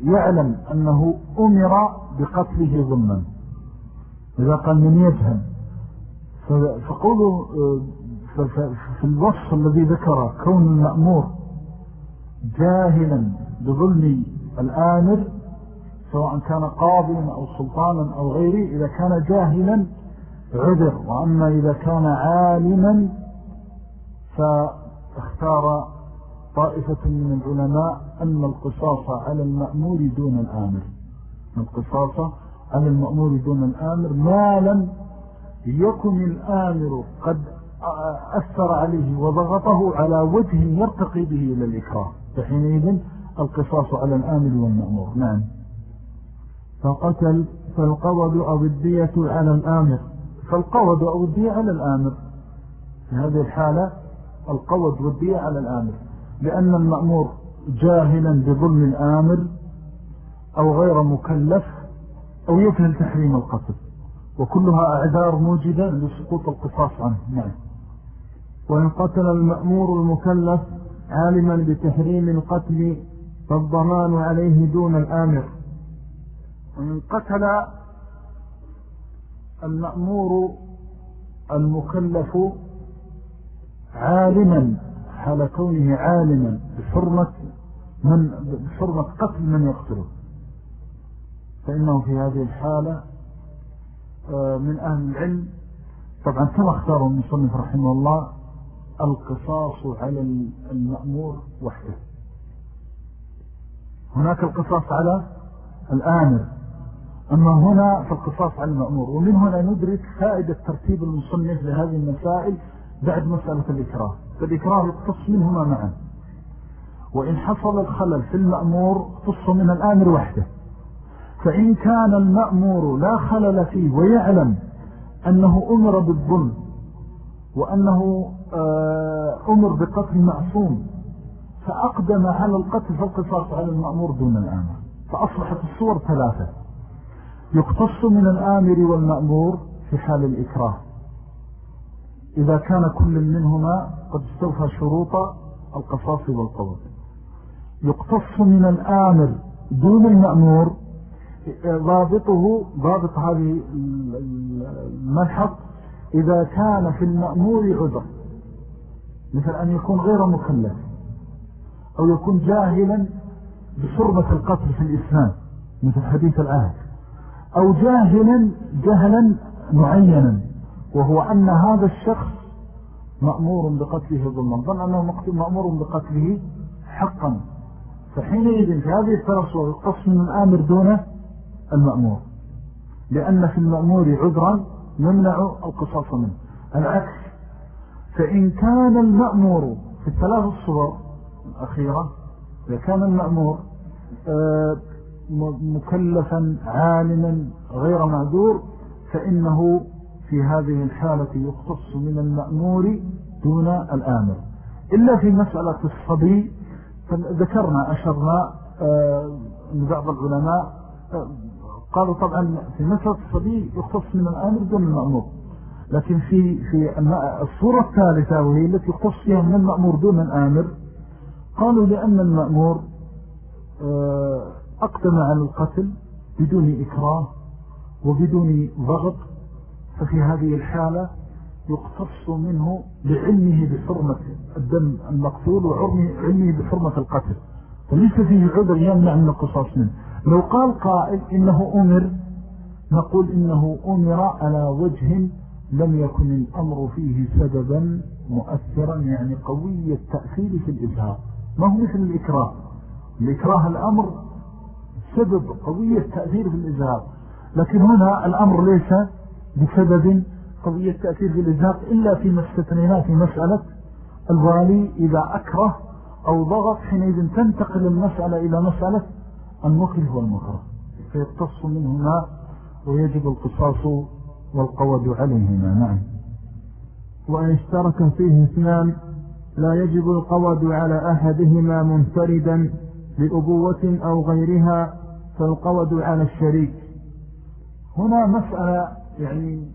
يعلم أنه أمر بقتله ظلما. إذا قال من يجهل فقوله آه، في الوصف الذي ذكر كون المأمور جاهلا بظلم الآمر سواء كان قاضيا أو سلطانا أو غيره إذا كان جاهلا عذر وأما إذا كان عالما فاختار طائفة من العلماء أن القصاص على المأمور دون الآمر. القصاص على المأمور دون الآمر ما لم يكن الآمر قد أثر عليه وضغطه على وجه يرتقي به إلى الإكراه. فحينئذ القصاص على الآمر والمأمور. نعم. فقتل فالقوض أو الدية على الآمر. فالقوض أو الدية على الآمر. في هذه الحالة القوض والدية على الآمر. لأن المأمور جاهلا بظلم الآمر أو غير مكلف أو يفهم تحريم القتل. وكلها أعذار موجدة لسقوط القصاص عنه. نعم. وإن قتل المأمور المكلف عالما بتحريم القتل فالضمان عليه دون الآمر. وإن قتل المأمور المكلف عالما حال كونه عالما بحرمة من بحرمة قتل من يقتله. فإنه في هذه الحالة آه، من أهل العلم. طبعا كما اختاره المصنف رحمه الله القصاص على المأمور وحده. هناك القصاص على الآمر. أما هنا فالقصاص على المأمور. ومن هنا ندرك فائدة ترتيب المصنف لهذه المسائل بعد مسألة الإكراه. فالإكراه يقتص منهما معا. وإن حصل الخلل في المأمور قص من الآمر وحده. فإن كان المأمور لا خلل فيه ويعلم أنه أمر بالظلم وأنه أمر بقتل معصوم. فأقدم على القتل فالقصاص على المأمور دون الآمر فأصبحت الصور ثلاثة. يقتص من الآمر والمأمور في حال الإكراه. إذا كان كل منهما قد استوفى شروط القصاص والقبض. يقتص من الآمر دون المأمور ضابطه ضابط هذه الملحق إذا كان في المأمور عذر. مثل أن يكون غير مكلف أو يكون جاهلا بصربة القتل في الإسلام مثل حديث العهد. أو جاهلا جهلا معينا وهو أن هذا الشخص مأمور بقتله ظلما. ظن أنه مأمور بقتله حقا. فحينئذ في هذه الترصوة يقتص من الآمر دون المأمور. لأن في المأمور عذرا يمنع القصاص منه. العكس. فإن كان المأمور في الثلاث الصور الأخيرة إذا كان المأمور آه، مكلفا عالما غير معذور فإنه في هذه الحالة يختص من المأمور دون الآمر. إلا في مسألة الصبي ذكرنا أشرنا آه، بعض العلماء آه، قالوا طبعا في مسألة الصبي يختص من الآمر دون المأمور. لكن في في الصورة الثالثة وهي التي يختص فيها من المأمور دون الآمر قالوا لأن المأمور آه، أقدم على القتل بدون إكراه وبدون ضغط ففي هذه الحالة يقتص منه لعلمه بحرمة الدم المقتول وعلمه بحرمة القتل. وليس فيه عذر يمنع من القصاص منه. لو قال قائل إنه أمر نقول إنه أمر على وجه لم يكن الأمر فيه سببا مؤثرا يعني قوي التأثير في الإزهاق ما هو مثل الإكراه؟ الإكراه الأمر سبب قوية تأثير في الإزهاق لكن هنا الأمر ليس بسبب قضية تأثير في الإزهاق إلا فيما استثنيناه في مسألة الوالي إذا أكره أو ضغط حينئذ تنتقل المسألة إلى مسألة المكره والمكره. فيقتص منهما ويجب القصاص والقود عليهما نعم. وإن اشترك فيه اثنان لا يجب القود على أحدهما منفردا لأبوة أو غيرها فالقود على الشريك. هنا مسألة يعني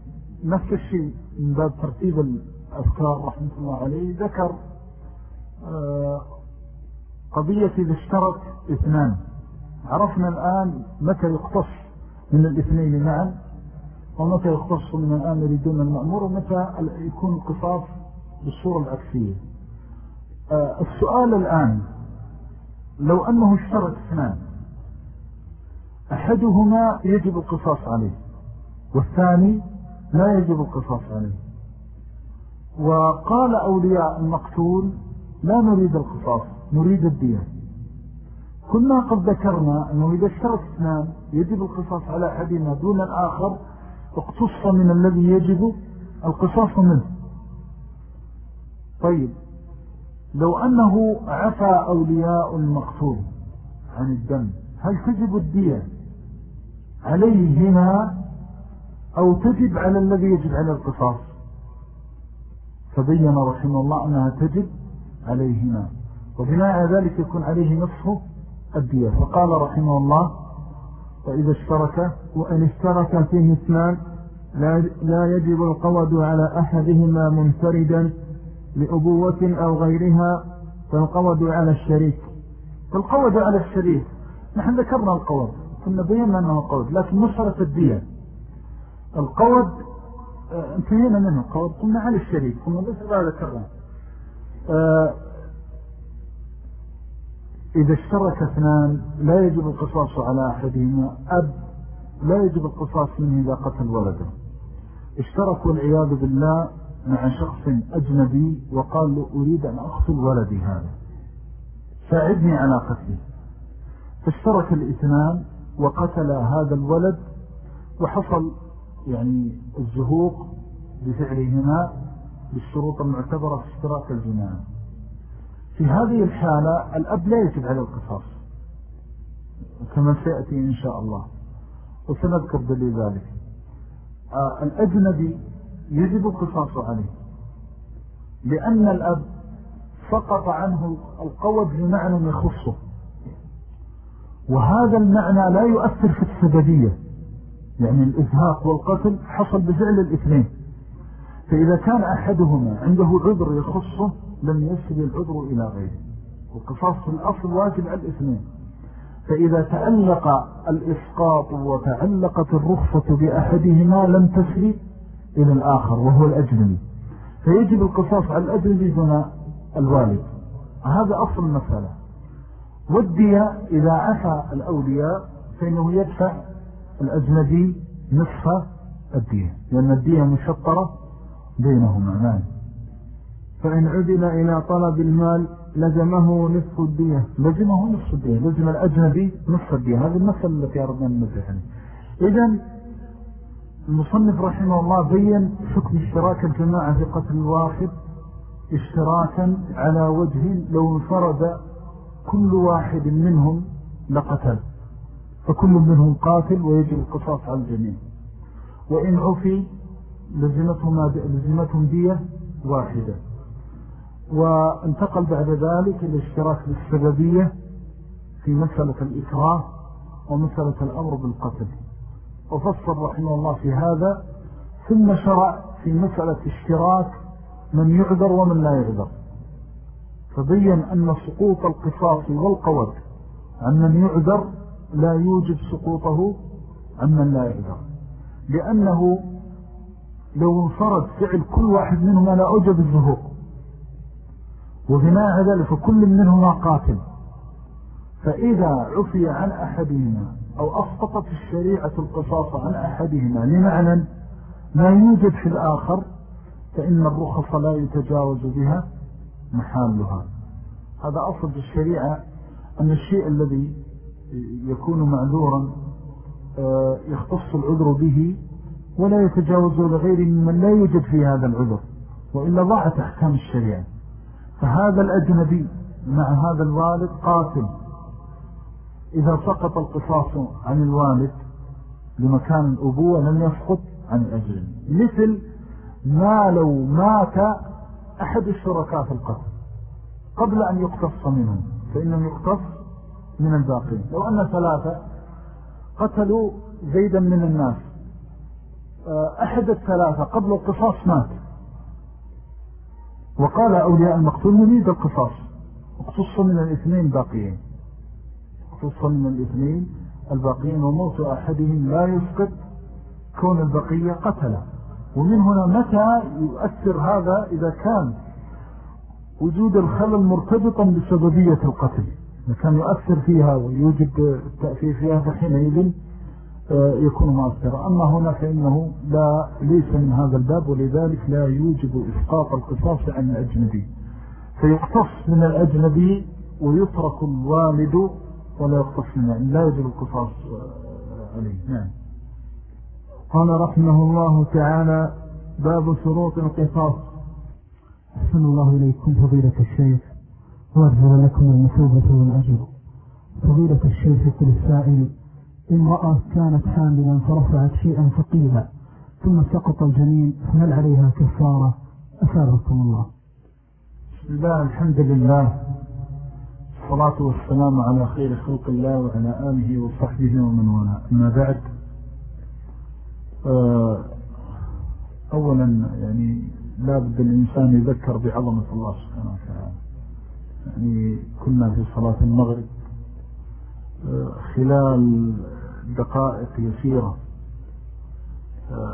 نفس الشيء من باب ترتيب الأفكار رحمة الله عليه. ذكر آه، قضية إذا اشترك اثنان. عرفنا الآن متى يقتص من الاثنين معا. ومتى يختص من الآمر دون المأمور ومتى يكون القصاص بالصورة العكسية. آه، السؤال الآن لو أنه اشترك اثنان أحدهما يجب القصاص عليه والثاني لا يجب القصاص عليه. وقال أولياء المقتول لا نريد القصاص نريد الدية. كنا قد ذكرنا أنه إذا اشترك اثنان يجب القصاص على أحدهما دون الآخر اقتص من الذي يجب القصاص منه. طيب لو أنه عفى أولياء المقتول عن الدم هل تجب الدية عليهما أو تجب على الذي يجب على القصاص؟ فبين رحمه الله أنها تجب عليهما وبناء ذلك يكون عليه نصف الدية. فقال رحمه الله وإذا اشترك وإن اشترك فيه اثنان لا, يجب القود على أحدهما منفردا لأبوة أو غيرها فالقود على الشريك. فالقود على الشريك نحن ذكرنا القود كنا بينا أنه قود لكن مسألة الدية. القود آه، انتهينا منه القود قلنا على الشريك قلنا بس لا ذكرنا إذا اشترك اثنان لا يجب القصاص على أحدهما أب لا يجب القصاص منه إذا قتل ولده. اشترك والعياذ بالله مع شخص أجنبي وقال له أريد أن أقتل ولدي هذا. ساعدني على قتله. فاشترك الاثنان وقتل هذا الولد وحصل يعني الزهوق بفعلهما بالشروط المعتبرة في اشتراك الجنان. في هذه الحالة الأب لا يجب على القصاص. كما سيأتي إن شاء الله. وسنذكر دليل ذلك. آه، الأجنبي يجب القصاص عليه. لأن الأب سقط عنه القود بمعنى يخصه. وهذا المعنى لا يؤثر في السببية. يعني الإزهاق والقتل حصل بفعل الاثنين. فإذا كان أحدهما عنده عذر يخصه لم يسل العذر إلى غيره. والقصاص في الأصل واجب على الاثنين. فإذا تعلق الإسقاط وتعلقت الرخصة بأحدهما لم تسري إلى الآخر وهو الأجنبي. فيجب القصاص على الأجنبي دون الوالد. هذا أصل المسألة. والدية إذا عفى الأولياء فإنه يدفع الأجنبي نصف الدية لأن الدية مشطرة بينهما نعم. فإن عدل إلى طلب المال لزمه نصف الدية. لزمه نصف الدية. لزم الأجنبي نصف الدية. هذه المسألة التي أردنا نمزحني إذن المصنف رحمه الله بين حكم اشتراك الجماعة في قتل الواحد اشتراكا على وجه لو انفرد كل واحد منهم لقتل. فكل منهم قاتل ويجب القصاص على الجميع. وإن عفي لزمتهم, لزمتهم دية واحدة. وانتقل بعد ذلك الاشتراك بالسببية في مسألة الإكراه ومسألة الأمر بالقتل. وفصل رحمه الله في هذا ثم شرع في مسألة اشتراك من يعذر ومن لا يعذر فبين أن سقوط القصاص والقوات عن من يعذر لا يوجب سقوطه عن من لا يعذر لأنه لو انفرد فعل كل واحد منهما لا أوجب الزهوق. وبناء ذلك فكل منهما قاتل. فإذا عفي عن أحدهما أو أسقطت الشريعة القصاص عن أحدهما لمعنى لا يوجد في الآخر فإن الرخص لا يتجاوز بها محالها هذا أصل في الشريعة أن الشيء الذي يكون معذورا آه، يختص العذر به ولا يتجاوز لغيره ممن لا يوجد في هذا العذر وإلا ضاعت أحكام الشريعة. فهذا الأجنبي مع هذا الوالد قاتل إذا سقط القصاص عن الوالد لمكان الأبوة لم يسقط عن الأجنبي مثل ما لو مات أحد الشركاء في القتل قبل أن يقتص منهم فإنهم يقتص من الباقين. لو أن ثلاثة قتلوا زيدا من الناس أحد الثلاثة قبل القصاص مات. وقال أولياء المقتول نريد القصاص اقتص من الاثنين باقيين اقتص من الاثنين الباقيين وموت أحدهم لا يسقط كون البقية قتلة. ومن هنا متى يؤثر هذا؟ إذا كان وجود الخلل مرتبطا بسببية القتل. إذا كان يؤثر فيها ويوجد التأثير فيها فحينئذ يكون مؤثرا. أما هنا فإنه لا ليس من هذا الباب ولذلك لا يوجب إسقاط القصاص عن الأجنبي. فيقتص من الأجنبي ويترك الوالد ولا يقتص منه لا يجب القصاص آه، عليه. نعم. قال رحمه الله تعالى باب شروط القصاص. أحسن الله إليكم فضيلة الشيخ وأرجو لكم المثوبة والأجر. فضيلة الشيخ كل السائل امرأة كانت حاملا فرفعت شيئا ثقيلا ثم سقط الجنين فهل عليها كفارة؟ أثابكم الله. بسم الله الحمد لله الصلاة والسلام على خير خلق الله وعلى آله وصحبه ومن والاه. أما بعد آه، أولا يعني لا بد الإنسان يذكر بعظمة الله سبحانه وتعالى. يعني كنا في صلاة المغرب آه، خلال دقائق يسيرة.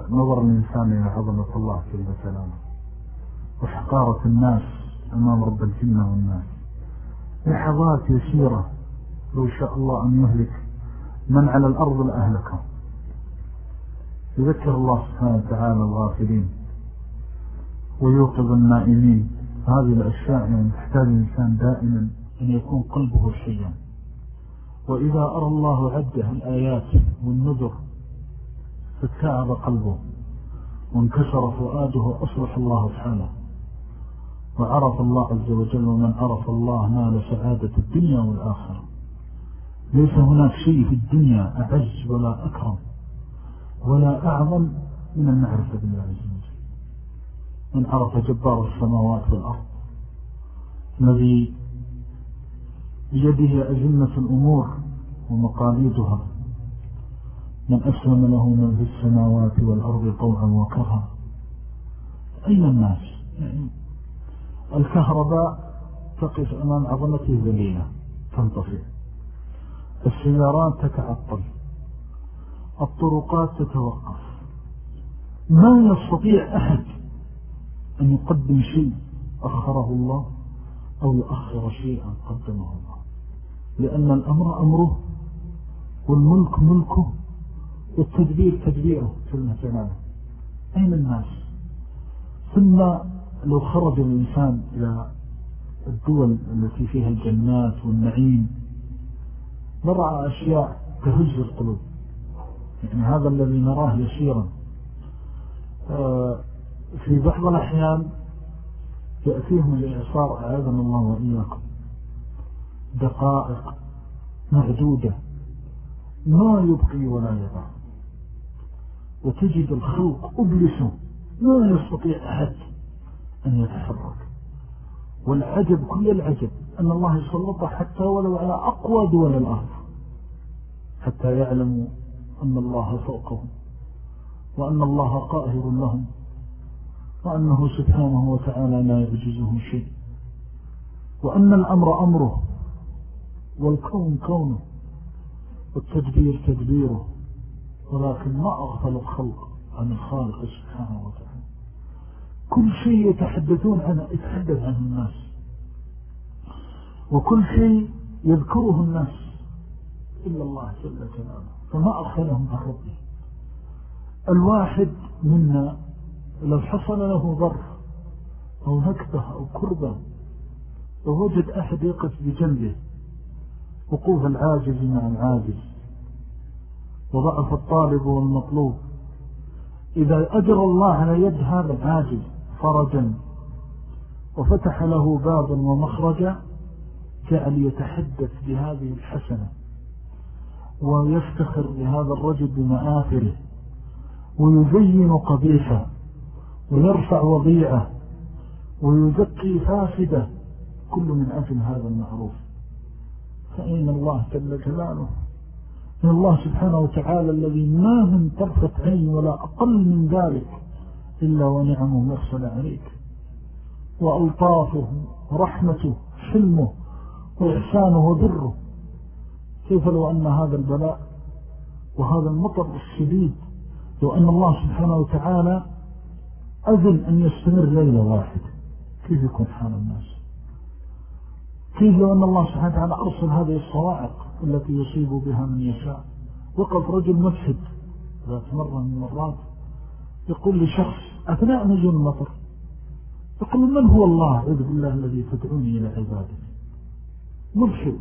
نظر الإنسان إلى عظمة الله جل وعلا وحقارة الناس أمام رب الجنة والناس. لحظات يسيرة. لو شاء الله أن يهلك من على الأرض لأهلكه. يذكر الله سبحانه وتعالى الغافلين. ويوقظ النائمين. هذه الأشياء يعني تحتاج الإنسان دائما أن يكون قلبه شيئا وإذا أرى الله عده الآيات والنذر فاتعب قلبه وانكسر فؤاده أصلح الله حاله وعرف الله عز وجل ومن عرف الله نال سعادة الدنيا والآخرة. ليس هناك شيء في الدنيا أعز ولا أكرم ولا أعظم من المعرفة بالله عز وجل. من عرف جبار السماوات والأرض الذي بيده أزمة الأمور ومقاليدها. من أسلم له من في السماوات والأرض طوعا وكرها. أين الناس؟ يعني الكهرباء تقف أمام عظمته ذليلة تنطفئ. السيارات تتعطل. الطرقات تتوقف. ما يستطيع أحد أن يقدم شيء أخره الله أو يؤخر شيئا قدمه الله. لأن الأمر أمره والملك ملكه والتدبير تدبيره في المتنام أين الناس؟ ثم لو خرج الإنسان إلى الدول التي فيها الجنات والنعيم نرى أشياء تهز القلوب. يعني هذا الذي نراه يسيرا. آه، في بعض الأحيان يأتيهم الإعصار أعاذنا الله وإياكم. دقائق معدودة ما يبقي ولا يضع وتجد الخلق أبلسه ما يستطيع أحد أن يتحرك. والعجب كل العجب أن الله يسلط حتى ولو على أقوى دول الأرض. حتى يعلموا أن الله فوقهم وأن الله قاهر لهم وأنه سبحانه وتعالى لا يعجزه شيء. وأن الأمر أمره. والكون كونه والتدبير تدبيره ولكن ما أغفل الخلق عن الخالق سبحانه وتعالى. كل شيء يتحدثون عنه يتحدث عنه الناس. وكل شيء يذكره الناس. إلا الله جل جلاله. فما أغفلهم عن ربه. الواحد منا لو حصل له ظرف أو نكبة أو كربة ووجد أحد يقف بجنبه وقوف العاجز مع العاجز. وضعف الطالب والمطلوب. إذا أجر الله على يد هذا العاجز فرجا. وفتح له بابا ومخرجا جعل يتحدث بهذه الحسنة. ويفتخر لهذا الرجل بمآثره. ويزين قبيحة. ويرفع وضيعة. ويزكي فاسدة. كل من أجل هذا المعروف. فأين الله جل جلاله. من الله سبحانه وتعالى الذي ما من طرفة عين ولا أقل من ذلك إلا ونعمه مرسل عليك. وألطافه ورحمته حلمه وإحسانه وبره كيف لو أن هذا البلاء وهذا المطر الشديد لو أن الله سبحانه وتعالى أذن أن يستمر ليلة واحدة كيف يكون حال الناس؟ كيف لو أن الله سبحانه وتعالى أرسل هذه الصواعق التي يصيب بها من يشاء. وقف رجل مفسد ذات مرة من المرات يقول لشخص أثناء نزول المطر يقول من هو الله؟ عذب بالله الذي تدعوني إلى عباده مرشد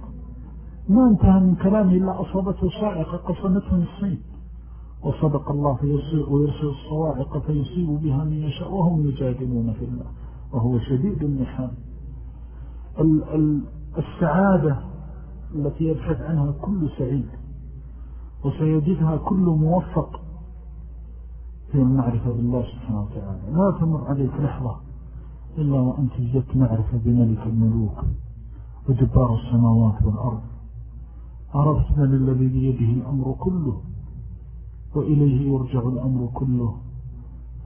ما انتهى من كلامه إلا أصابته صاعقة قصنته الصين. وصدق الله ويرسل الصواعق فيصيب بها من يشاء وهم يجادلون في الله وهو شديد النحام. السعادة التي يبحث عنها كل سعيد وسيجدها كل موفق في المعرفة بالله سبحانه وتعالى. لا تمر عليك لحظة إلا وأنت جدت معرفة بملك الملوك وجبار السماوات والأرض. عرفت من الذي بيده الأمر كله وإليه يرجع الأمر كله.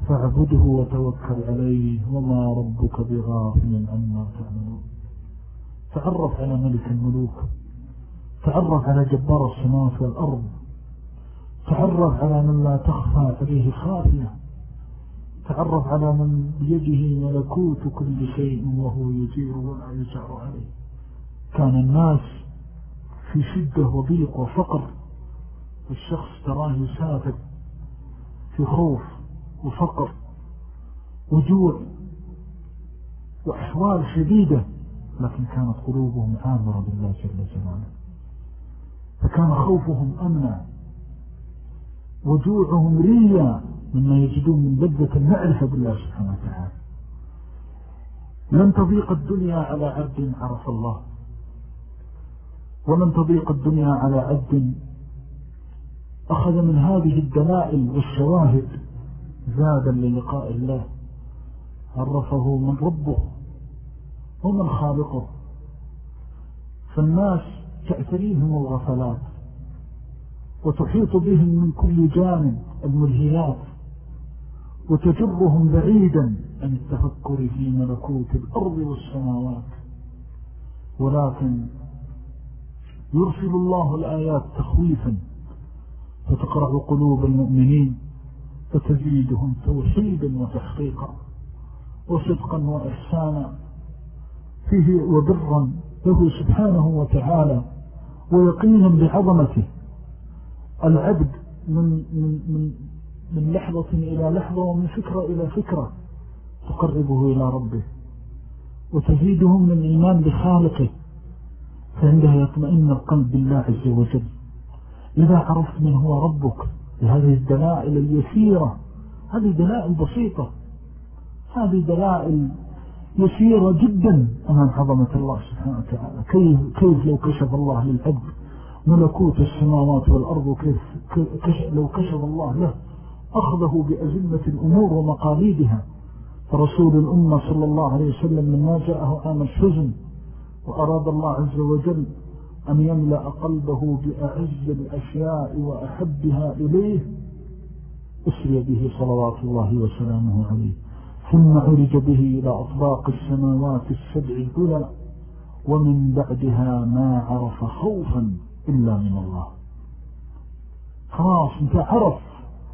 فاعبده وتوكل عليه وما ربك بغافل عما تعملون. تعرف على ملك الملوك تعرف على جبار السماوات والأرض تعرف على من لا تخفى عليه خافية تعرف على من بيده ملكوت كل شيء وهو يجير ولا يجعر عليه. كان الناس في شدة وضيق وفقر الشخص تراه يسافر في خوف وفقر وجوع وأحوال شديدة. لكن كانت قلوبهم عامرة بالله جل جلاله. فكان خوفهم أمنا. وجوعهم ريا مما يجدون من لذة المعرفة بالله سبحانه وتعالى. لن تضيق الدنيا على عبد عرف الله. ولن تضيق الدنيا على عبد أخذ من هذه الدلائل والشواهد زادا للقاء الله. عرفه من ربه. ومن خالقه فالناس تعتريهم الغفلات وتحيط بهم من كل جانب الملهيات وتجرهم بعيدا عن التفكر في ملكوت الأرض والسماوات. ولكن يرسل الله الآيات تخويفا فتقرأ قلوب المؤمنين فتزيدهم توحيدا وتحقيقا وصدقا وإحسانا. فيه وبرا له سبحانه وتعالى ويقينا بعظمته. العبد من, من, من, من لحظة إلى لحظة ومن فكرة إلى فكرة تقربه إلى ربه وتزيده من الإيمان بخالقه. فعندها يطمئن القلب بالله عز وجل. إذا عرفت من هو ربك بهذه الدلائل اليسيرة هذه دلائل بسيطة. هذه دلائل يسيرة جدا. أمام عظمة الله سبحانه وتعالى. كيف, كيف لو كشف الله للعبد ملكوت السماوات والأرض وكيف لو كشف الله له أخذه بأزمة الأمور ومقاليدها. فرسول الأمة صلى الله عليه وسلم لما جاءه عام الحزن وأراد الله عز وجل أن يملأ قلبه بأعز الأشياء وأحبها إليه أسري به صلوات الله وسلامه عليه. ثم عرج به إلى أطباق السماوات السبع الأولى ومن بعدها ما عرف خوفا إلا من الله. خلاص انت عرف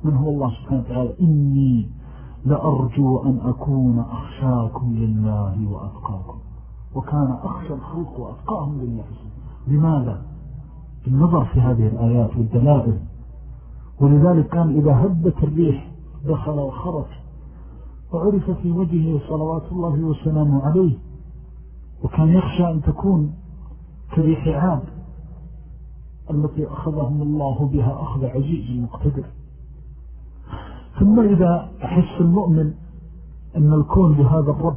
من هو الله سبحانه وتعالى. إني لأرجو أن أكون أخشاكم لله وأتقاكم. وكان أخشى الخلق وأتقاهم لله. لماذا؟ النظر في هذه الآيات والدلائل. ولذلك كان إذا هبت الريح دخل وخرج. وعرف في وجهه صلوات الله وسلامه عليه وكان يخشى أن تكون كريح عاد التي أخذهم الله بها أخذ عزيز مقتدر. ثم إذا أحس المؤمن أن الكون بهذا الرب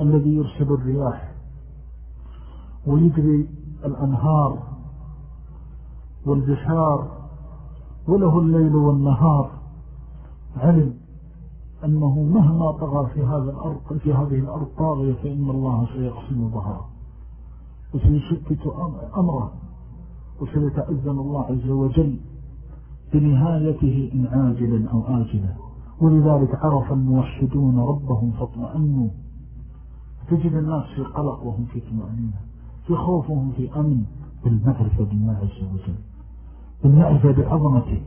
الذي يرسل الرياح ويجري الأنهار والبحار وله الليل والنهار علم أنه مهما طغى في هذا الأرض في هذه الأرض طاغية فإن الله سيقسم ظهره وسيشتت أمره. وسيتأذن الله عز وجل بنهايته إن عاجلا أو آجلا. ولذلك عرف الموحدون ربهم فاطمأنوا. تجد الناس في قلق وهم في طمأنينة في خوف وهم في أمن بالمعرفة بالله عز وجل. بالمعرفة بعظمته.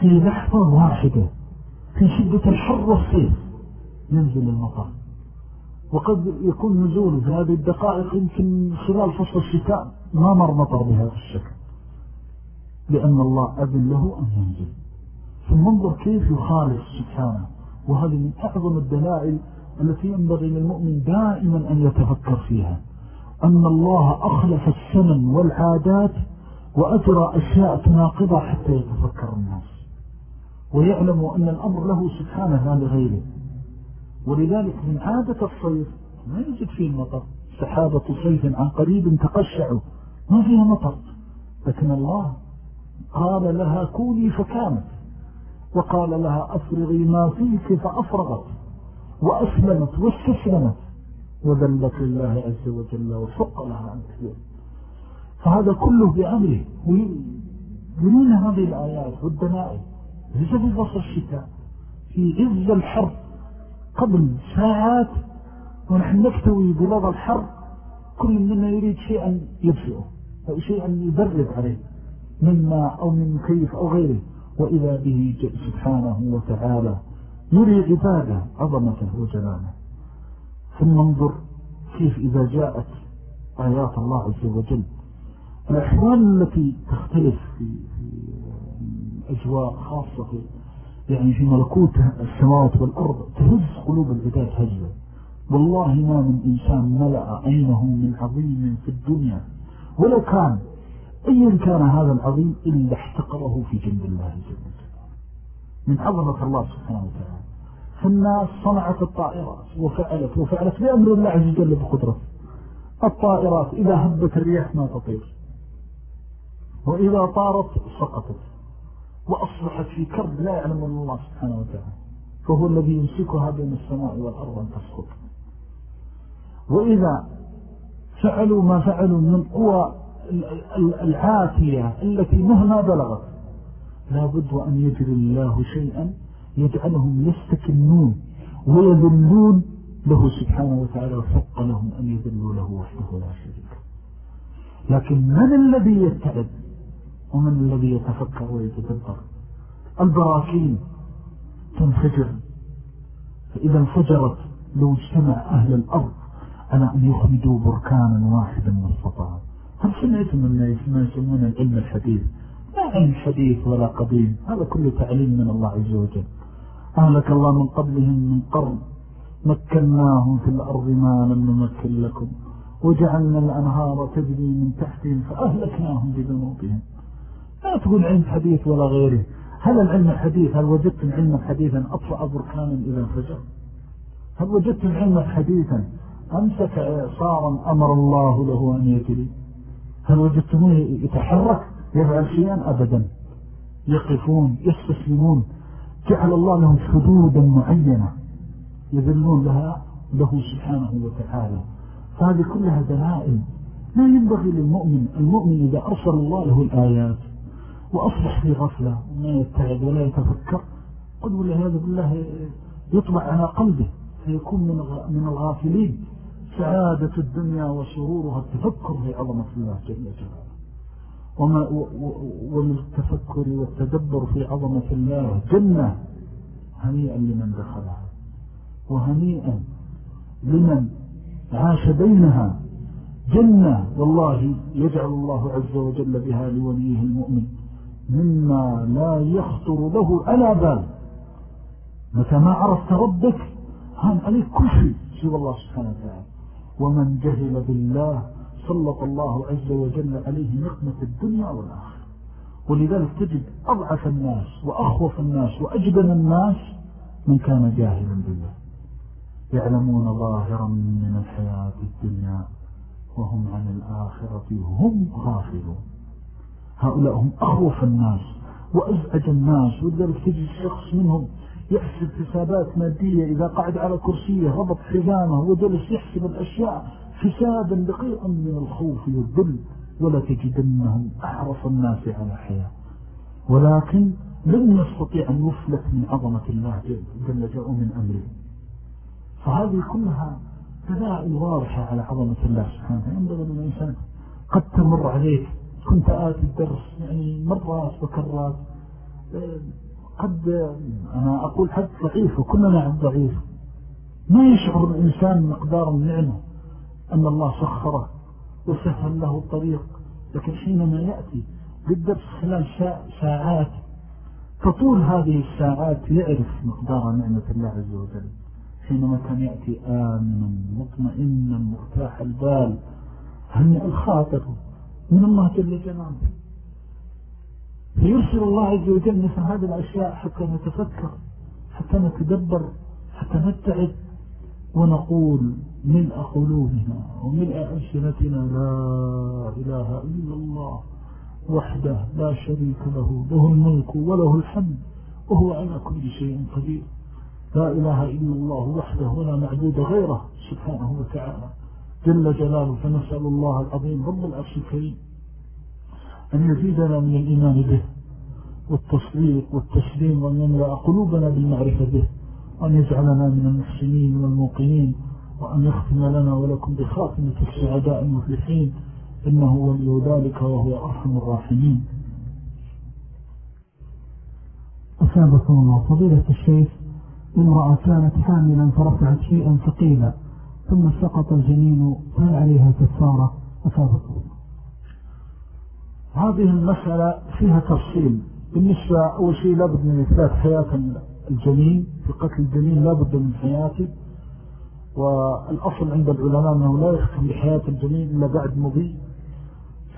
في لحظة واحدة في شدة الحر والصيف ينزل المطر. وقد يكون نزوله في هذه الدقائق يمكن خلال فصل الشتاء. ما مر مطر بهذا الشكل. لأن الله أذن له أن ينزل. ثم انظر كيف يخالف سبحانه. وهذه من أعظم الدلائل التي ينبغي للمؤمن دائما أن يتفكر فيها. أن الله أخلف السنن والعادات وأجرى أشياء تناقضة حتى يتفكر الناس. ويعلم أن الأمر له سبحانه لا لغيره. ولذلك من عادة الصيف ما يوجد فيه المطر. سحابة صيف عن قريب تقشعوا ما فيها مطر. لكن الله قال لها كوني فكانت وقال لها أفرغي ما فيك فأفرغت وأسلمت واستسلمت. وذلت لله عز وجل وفق لها عن كثير. فهذا كله بأمره. ومن هذه الآيات والدنائل في فصل الشتاء في عز الحر. قبل ساعات ونحن نكتوي بلغة الحر كل منا يريد شيئا يدفئه أو شيئا يبرد عليه من ماء أو من مكيف أو غيره. وإذا به سبحانه وتعالى يري عباده عظمته وجلاله. ثم انظر كيف إذا جاءت آيات الله عز وجل الأحوال التي تختلف في, أجواء خاصة في يعني في ملكوت السماوات والأرض تهز قلوب العباد هزة والله ما من إنسان ملأ عينه من عظيم في الدنيا ولو كان أيا كان هذا العظيم إلا احتقره في جنب الله عز وجل. من عظمة الله سبحانه وتعالى. فالناس صنعت الطائرات وفعلت وفعلت بأمر الله عز وجل بقدرته الطائرات إذا هبت الرياح ما تطير وإذا طارت سقطت. وأصبحت في كرب لا يعلم الله سبحانه وتعالى فهو الذي يمسكها بين السماء والأرض أن تسقط. وإذا فعلوا ما فعلوا من قوى العاتية التي مهما بلغت لا بد أن يجري الله شيئا يجعلهم يستكنون ويذلون له سبحانه وتعالى وفق لهم أن يذلوا له وحده لا شريك لكن من الذي يتعب؟ ومن الذي يتفكر ويتدبر؟ البراكين. تنفجر. فإذا انفجرت لو اجتمع أهل الأرض على أن يخمدوا بركانا واحدا مستطاعا هل سمعتم ما يسمون العلم الحديث؟ لا علم حديث ولا قديم. هذا كله تعليم من الله عز وجل. أهلك الله من قبلهم من قرن. مكناهم في الأرض ما لم نمكن لكم. وجعلنا الأنهار تجري من تحتهم فأهلكناهم بذنوبهم. لا تقول علم حديث ولا غيره. هل العلم الحديث هل وجدتم علما حديثا؟ أطفأ بركانا إذا فجر. هل وجدتم علما حديثا؟ أمسك إعصارا أمر الله له أن يجري. هل وجدتموه يتحرك؟ يفعل شيئا؟ أبدا. يقفون يستسلمون. جعل الله لهم حدودا معينة. يذلون لها له سبحانه وتعالى. فهذه كلها دلائل. لا ينبغي للمؤمن المؤمن إذا أرسل الله له الآيات وأصبح في غفلة. وما يتعب ولا يتفكر. قل والعياذ بالله يطبع على قلبه. فيكون من من الغافلين. سعادة الدنيا وسرورها التفكر في عظمة الله جل جلاله. وما وللتفكر والتدبر في عظمة الله جنة. هنيئا لمن دخلها. وهنيئا لمن عاش بينها. جنة. والله يجعل الله عز وجل بها لوليه المؤمن. مما لا يخطر له ألا بال. متى ما عرفت ربك هان عليك كل شيء سوى الله سبحانه وتعالى. ومن جهل بالله سلط الله عز وجل عليه نقمة الدنيا والآخرة. ولذلك تجد أضعف الناس وأخوف الناس وأجبن الناس من كان جاهلا بالله. يعلمون ظاهرا من الحياة الدنيا وهم عن الآخرة هم غافلون. هؤلاء هم أخوف الناس وأزعج الناس ولذلك تجد الشخص منهم يحسب حسابات مادية إذا قعد على كرسيه ربط حزامه وجلس يحسب الأشياء حسابا دقيقا من الخوف والذل ولا تجدنهم أحرص الناس على حياة. ولكن لن يستطيع أن يفلت من عظمة الله جل جاء من أمره. فهذه كلها دلائل واضحة على عظمة الله سبحانه ينبغي للإنسان قد تمر عليك كنت آتي الدرس يعني مرات وكرات. قد أنا أقول حد ضعيف وكلنا عن ضعيف. ما يشعر الإنسان مقدار النعمة أن الله سخره وسهل له الطريق لكن حينما يأتي بالدرس خلال ساعات تطول هذه الساعات يعرف مقدار نعمة الله عز وجل. حينما كان يأتي آمنا مطمئنا مرتاح البال هنئ الخاطر. من الله جل جلاله. فيرسل الله عز وجل مثل هذه الأشياء حتى نتفكر حتى نتدبر حتى نتعب ونقول ملء قلوبنا وملء ألسنتنا لا إله إلا الله وحده لا شريك له له الملك وله الحمد وهو على كل شيء قدير. لا إله إلا الله وحده ولا معبود غيره سبحانه وتعالى. جل جلاله فنسأل الله العظيم رب العرش الكريم أن يزيدنا من الإيمان به والتصديق والتسليم وأن يملأ قلوبنا بالمعرفة به وأن يجعلنا من المحسنين والموقنين وأن يختم لنا ولكم بخاتمة السعداء المفلحين إنه ولي ذلك وهو أرحم الراحمين. أسابكم الله. فضيلة الشيخ امرأة كانت حاملا فرفعت شيئا ثقيلا. ثم سقط الجنين هل عليها كفارة؟ الله هذه المسألة فيها تفصيل. بالنسبة أول شيء لابد من إثبات حياة الجنين. في قتل الجنين لابد من حياته. والأصل عند العلماء أنه لا يختم بحياة الجنين إلا بعد مضي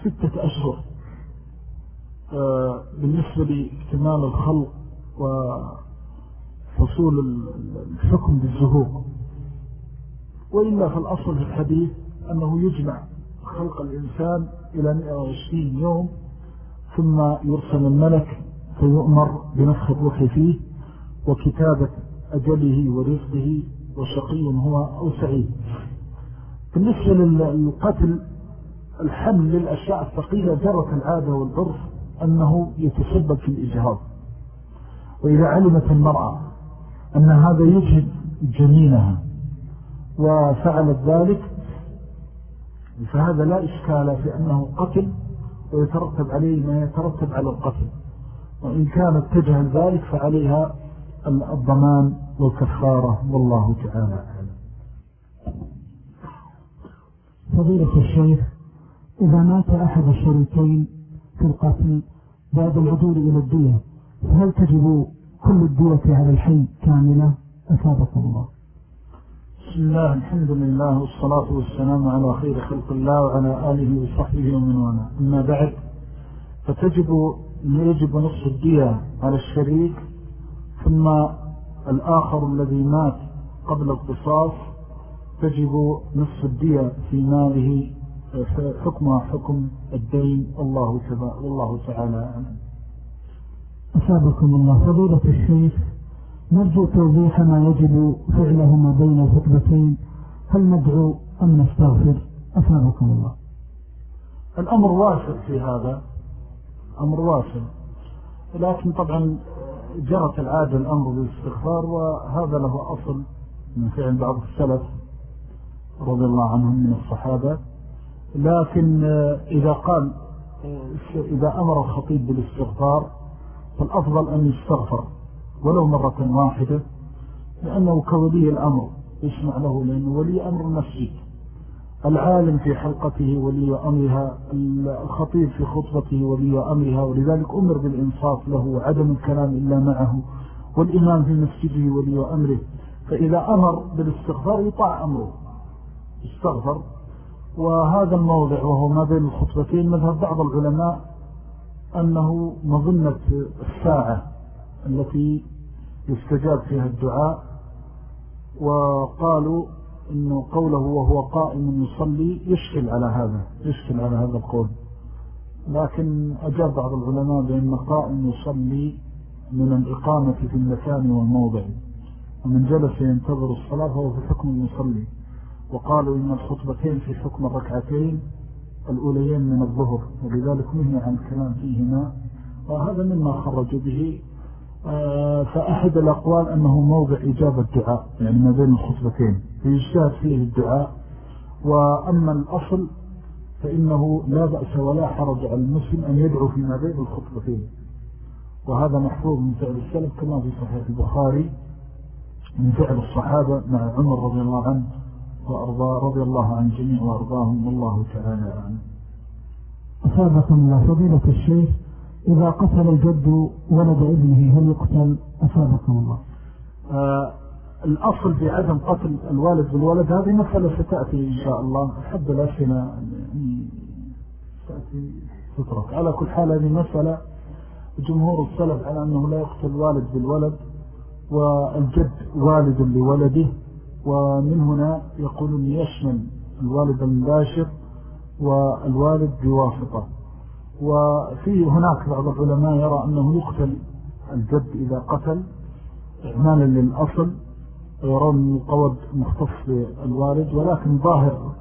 ستة أشهر. آه، بالنسبة لاكتمال الخلق وفصول الحكم بالزهور. وإلا في الأصل في الحديث أنه يجمع خلق الإنسان إلى 120 يوم ثم يرسل الملك فيؤمر بنفخ الروح فيه وكتابة أجله ورزقه وشقي هو أو سعيد. بالنسبة للقتل الحمل للأشياء الثقيلة جرت العادة والعرف أنه يتسبب في الإجهاض. وإذا علمت المرأة أن هذا يجهد جنينها وفعلت ذلك فهذا لا إشكال في أنه قتل ويترتب عليه ما يترتب على القتل. وإن كانت تجهل ذلك فعليها الضمان والكفارة والله تعالى فضيلة الشيخ إذا مات أحد الشريكين في القتل بعد العدول إلى الدية فهل تجب كل الدية على الحي كاملة؟ أفادكم الله. بسم الله الحمد لله والصلاة والسلام على خير خلق الله وعلى آله وصحبه ومن وأنا أما بعد فتجب يجب نصف الدية على الشريك ثم الآخر الذي مات قبل القصاص تجب نصف الدية في ماله حكمها حكم الدين. والله, والله تعالى أسابكم الله فضيلة الشيخ نرجو توضيح ما يجب فعله ما بين الخطبتين هل ندعو أم نستغفر؟ أسابكم الله. الأمر واسع في هذا أمر واسع. لكن طبعا جرت العادة الأمر بالاستغفار وهذا له أصل من فعل بعض السلف رضي الله عنهم من الصحابة. لكن إذا قال إذا أمر الخطيب بالاستغفار فالأفضل أن يستغفر. ولو مرة واحدة لأنه كولي الأمر يسمع له لأنه ولي أمر المسجد. العالم في حلقته ولي أمرها الخطيب في خطبته ولي أمرها ولذلك أمر بالإنصاف له وعدم الكلام إلا معه والإمام في مسجده ولي أمره. فإذا أمر بالاستغفار يطاع أمره. استغفر. وهذا الموضع وهو ما بين الخطبتين مذهب بعض العلماء أنه مظنة الساعة. التي يستجاب فيها الدعاء وقالوا أنه قوله وهو قائم يصلي يشكل على هذا يشكل على هذا القول. لكن أجاب بعض العلماء بأن قائم يصلي من الإقامة في المكان والموضع. ومن جلس ينتظر الصلاة فهو في حكم المصلي. وقالوا إن الخطبتين في حكم الركعتين الأوليين من الظهر ولذلك نهي عن الكلام فيهما. وهذا مما خرج به فأحد الأقوال أنه موضع إجابة الدعاء يعني ما بين الخطبتين فيجتهد فيه الدعاء. وأما الأصل فإنه لا بأس ولا حرج على المسلم أن يدعو فيما بين الخطبتين. وهذا محفوظ من فعل السلف كما في صحيح البخاري من فعل الصحابة مع عمر رضي الله عنه وأرضاه رضي الله عن جميع وأرضاهم والله تعالى عنه أصابكم الله فضيلة الشيخ إذا قتل الجد ولد ابنه هل يقتل؟ أصابكم الله. آه الأصل في عدم قتل الوالد بالولد هذه مسألة ستأتي إن شاء الله. حب الأسنة يعني تأتي تترك على كل حال هذه مسألة جمهور السلف على أنه لا يقتل الوالد بالولد والجد والد لولده ومن هنا يقولون يشمل الوالد المباشر والوالد بواسطة. وفي هناك بعض العلماء يرى أنه يقتل الجد إذا قتل إعمالا للأصل ويرون القود مختص بالوالد ولكن ظاهر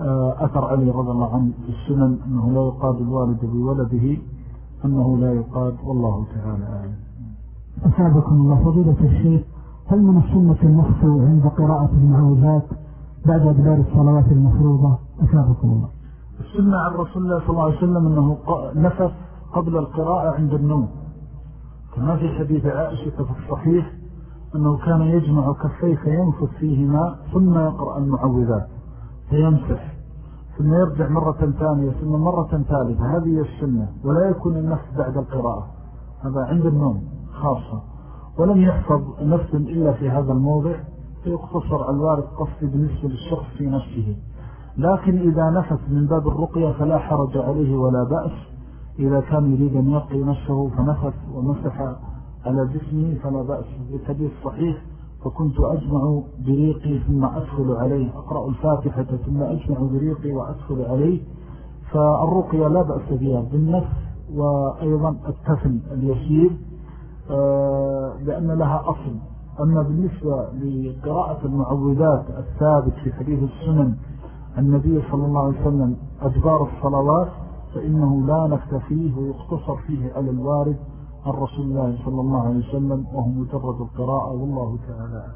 آه، أثر علي رضي الله عنه في السنن أنه لا يقاد الوالد بولده أنه لا يقاد والله تعالى أعلم. أسابكم الله. فضيلة الشيخ هل من السنة النفس عند قراءة المعوذات بعد أدبار الصلوات المفروضة؟ أسابكم الله. السنة عن رسول الله صلى الله عليه وسلم أنه نفث قبل القراءة عند النوم. كما في حديث عائشة في الصحيح أنه كان يجمع كفيه فينفث فيهما ثم يقرأ المعوذات فيمسح ثم يرجع مرة ثانية ثم مرة ثالثة. هذه السنة. ولا يكون النفس بعد القراءة. هذا عند النوم خاصة. ولم يحفظ نفس إلا في هذا الموضع فيقتصر الوارد قصد بالنسبة للشخص في نفسه. لكن إذا نفس من باب الرقية فلا حرج عليه ولا بأس. إذا كان يريد أن يقي نفسه فنفس ومسح على جسمه فلا بأس. بالحديث صحيح فكنت أجمع بريقي ثم أدخل عليه. أقرأ الفاتحة ثم أجمع بريقي وأدخل عليه. فالرقية لا بأس بها. بالنفس وأيضا التفل اليسير آه، لأن لها أصل. أما بالنسبة لقراءة المعوذات الثابت في حديث السنن النبي صلى الله عليه وسلم أدبار الصلوات فإنه لا نفت فيه ويقتصر فيه على الوارد عن رسول الله صلى الله عليه وسلم وهو مجرد القراءة والله تعالى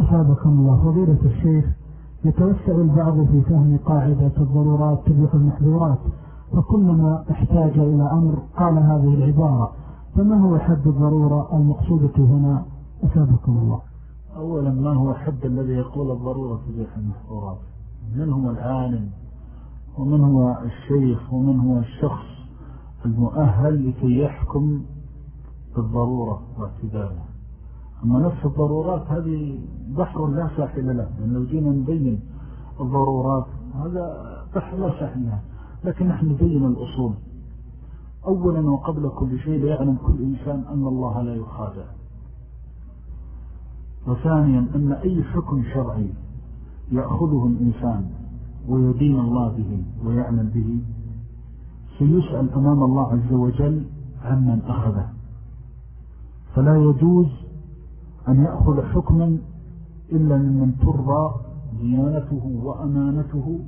أصابكم الله. فضيلة الشيخ يتوسع البعض في فهم قاعدة الضرورات تبيح المحظورات فكلما احتاج إلى أمر قال هذه العبارة فما هو حد الضرورة المقصودة هنا؟ أثابكم الله. أولا ما هو حد الذي يقول الضرورة تبيح المحظورات؟ من هو العالم ومن هو الشيخ ومن هو الشخص المؤهل لكي يحكم بالضرورة واعتدالها أما نفس الضرورات هذه بحر لا ساحل له لأن لو جينا نبين الضرورات هذا بحر لا ساحل له لكن نحن نبين الأصول. أولا وقبل كل شيء ليعلم كل إنسان أن الله لا يخادع. وثانيا أن أي حكم شرعي يأخذه الإنسان ويدين الله به ويعمل به سيسأل أمام الله عز وجل عمن أخذه. فلا يجوز أن يأخذ حكما إلا ممن ترضى ديانته وأمانته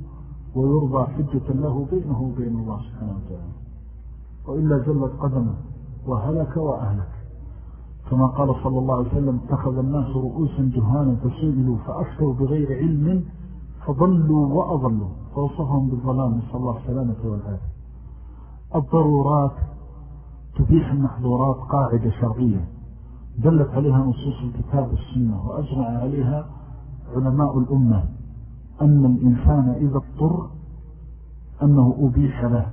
ويرضى حجة له بينه وبين الله سبحانه وتعالى. وإلا جلت قدمه وهلك وأهلك. كما قال صلى الله عليه وسلم اتخذ الناس رؤوسا جهانا فسئلوا فأفتوا بغير علم فضلوا وأضلوا فوصفهم بالظلام نسأل الله السلامة والعافية. الضرورات تبيح المحظورات قاعدة شرعية دلت عليها نصوص الكتاب والسنة وأجمع عليها علماء الأمة أن الإنسان إذا اضطر أنه أبيح له.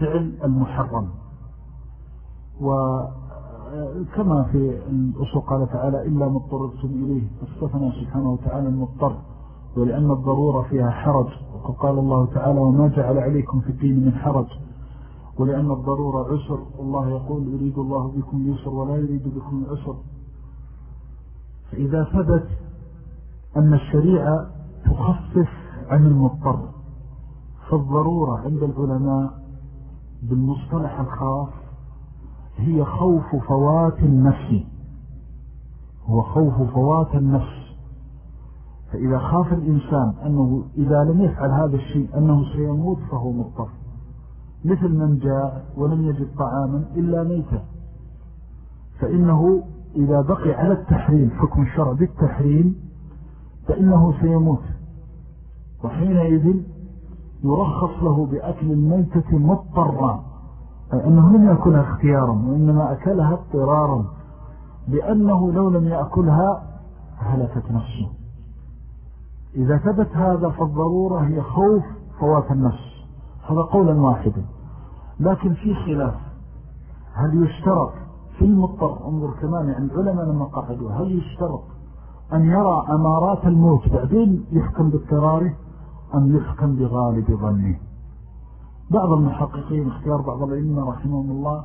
فعل المحرم. وكما في الأصول قال تعالى إلا مضطررتم إليه فاستثنى سبحانه وتعالى المضطر ولأن الضرورة فيها حرج. وقد قال الله تعالى وما جعل عليكم في الدين من حرج. ولأن الضرورة عسر. الله يقول يريد الله بكم اليسر ولا يريد بكم العسر فإذا ثبت أن الشريعة تخفف عن المضطر فالضرورة عند العلماء بالمصطلح الخاص هي خوف فوات النفس. هو خوف فوات النفس. فإذا خاف الإنسان أنه إذا لم يفعل هذا الشيء أنه سيموت فهو مضطر. مثل من جاء ولم يجد طعاما إلا ميتا. فإنه إذا بقي على التحريم حكم الشرع بالتحريم فإنه سيموت. وحينئذ يرخص له بأكل الميتة مضطرا. أي أنه لم يأكلها اختيارا وإنما أكلها اضطرارا لأنه لو لم يأكلها هلكت نفسه. إذا ثبت هذا فالضرورة هي خوف فوات النفس. هذا قولا واحدا. لكن في خلاف. هل يشترط في المضطر انظر كمان يعني العلماء لما قاعدوا هل يشترط أن يرى أمارات الموت بعدين يحكم باضطراره أم يحكم بغالب ظنه؟ بعض المحققين اختيار بعض العلماء رحمهم الله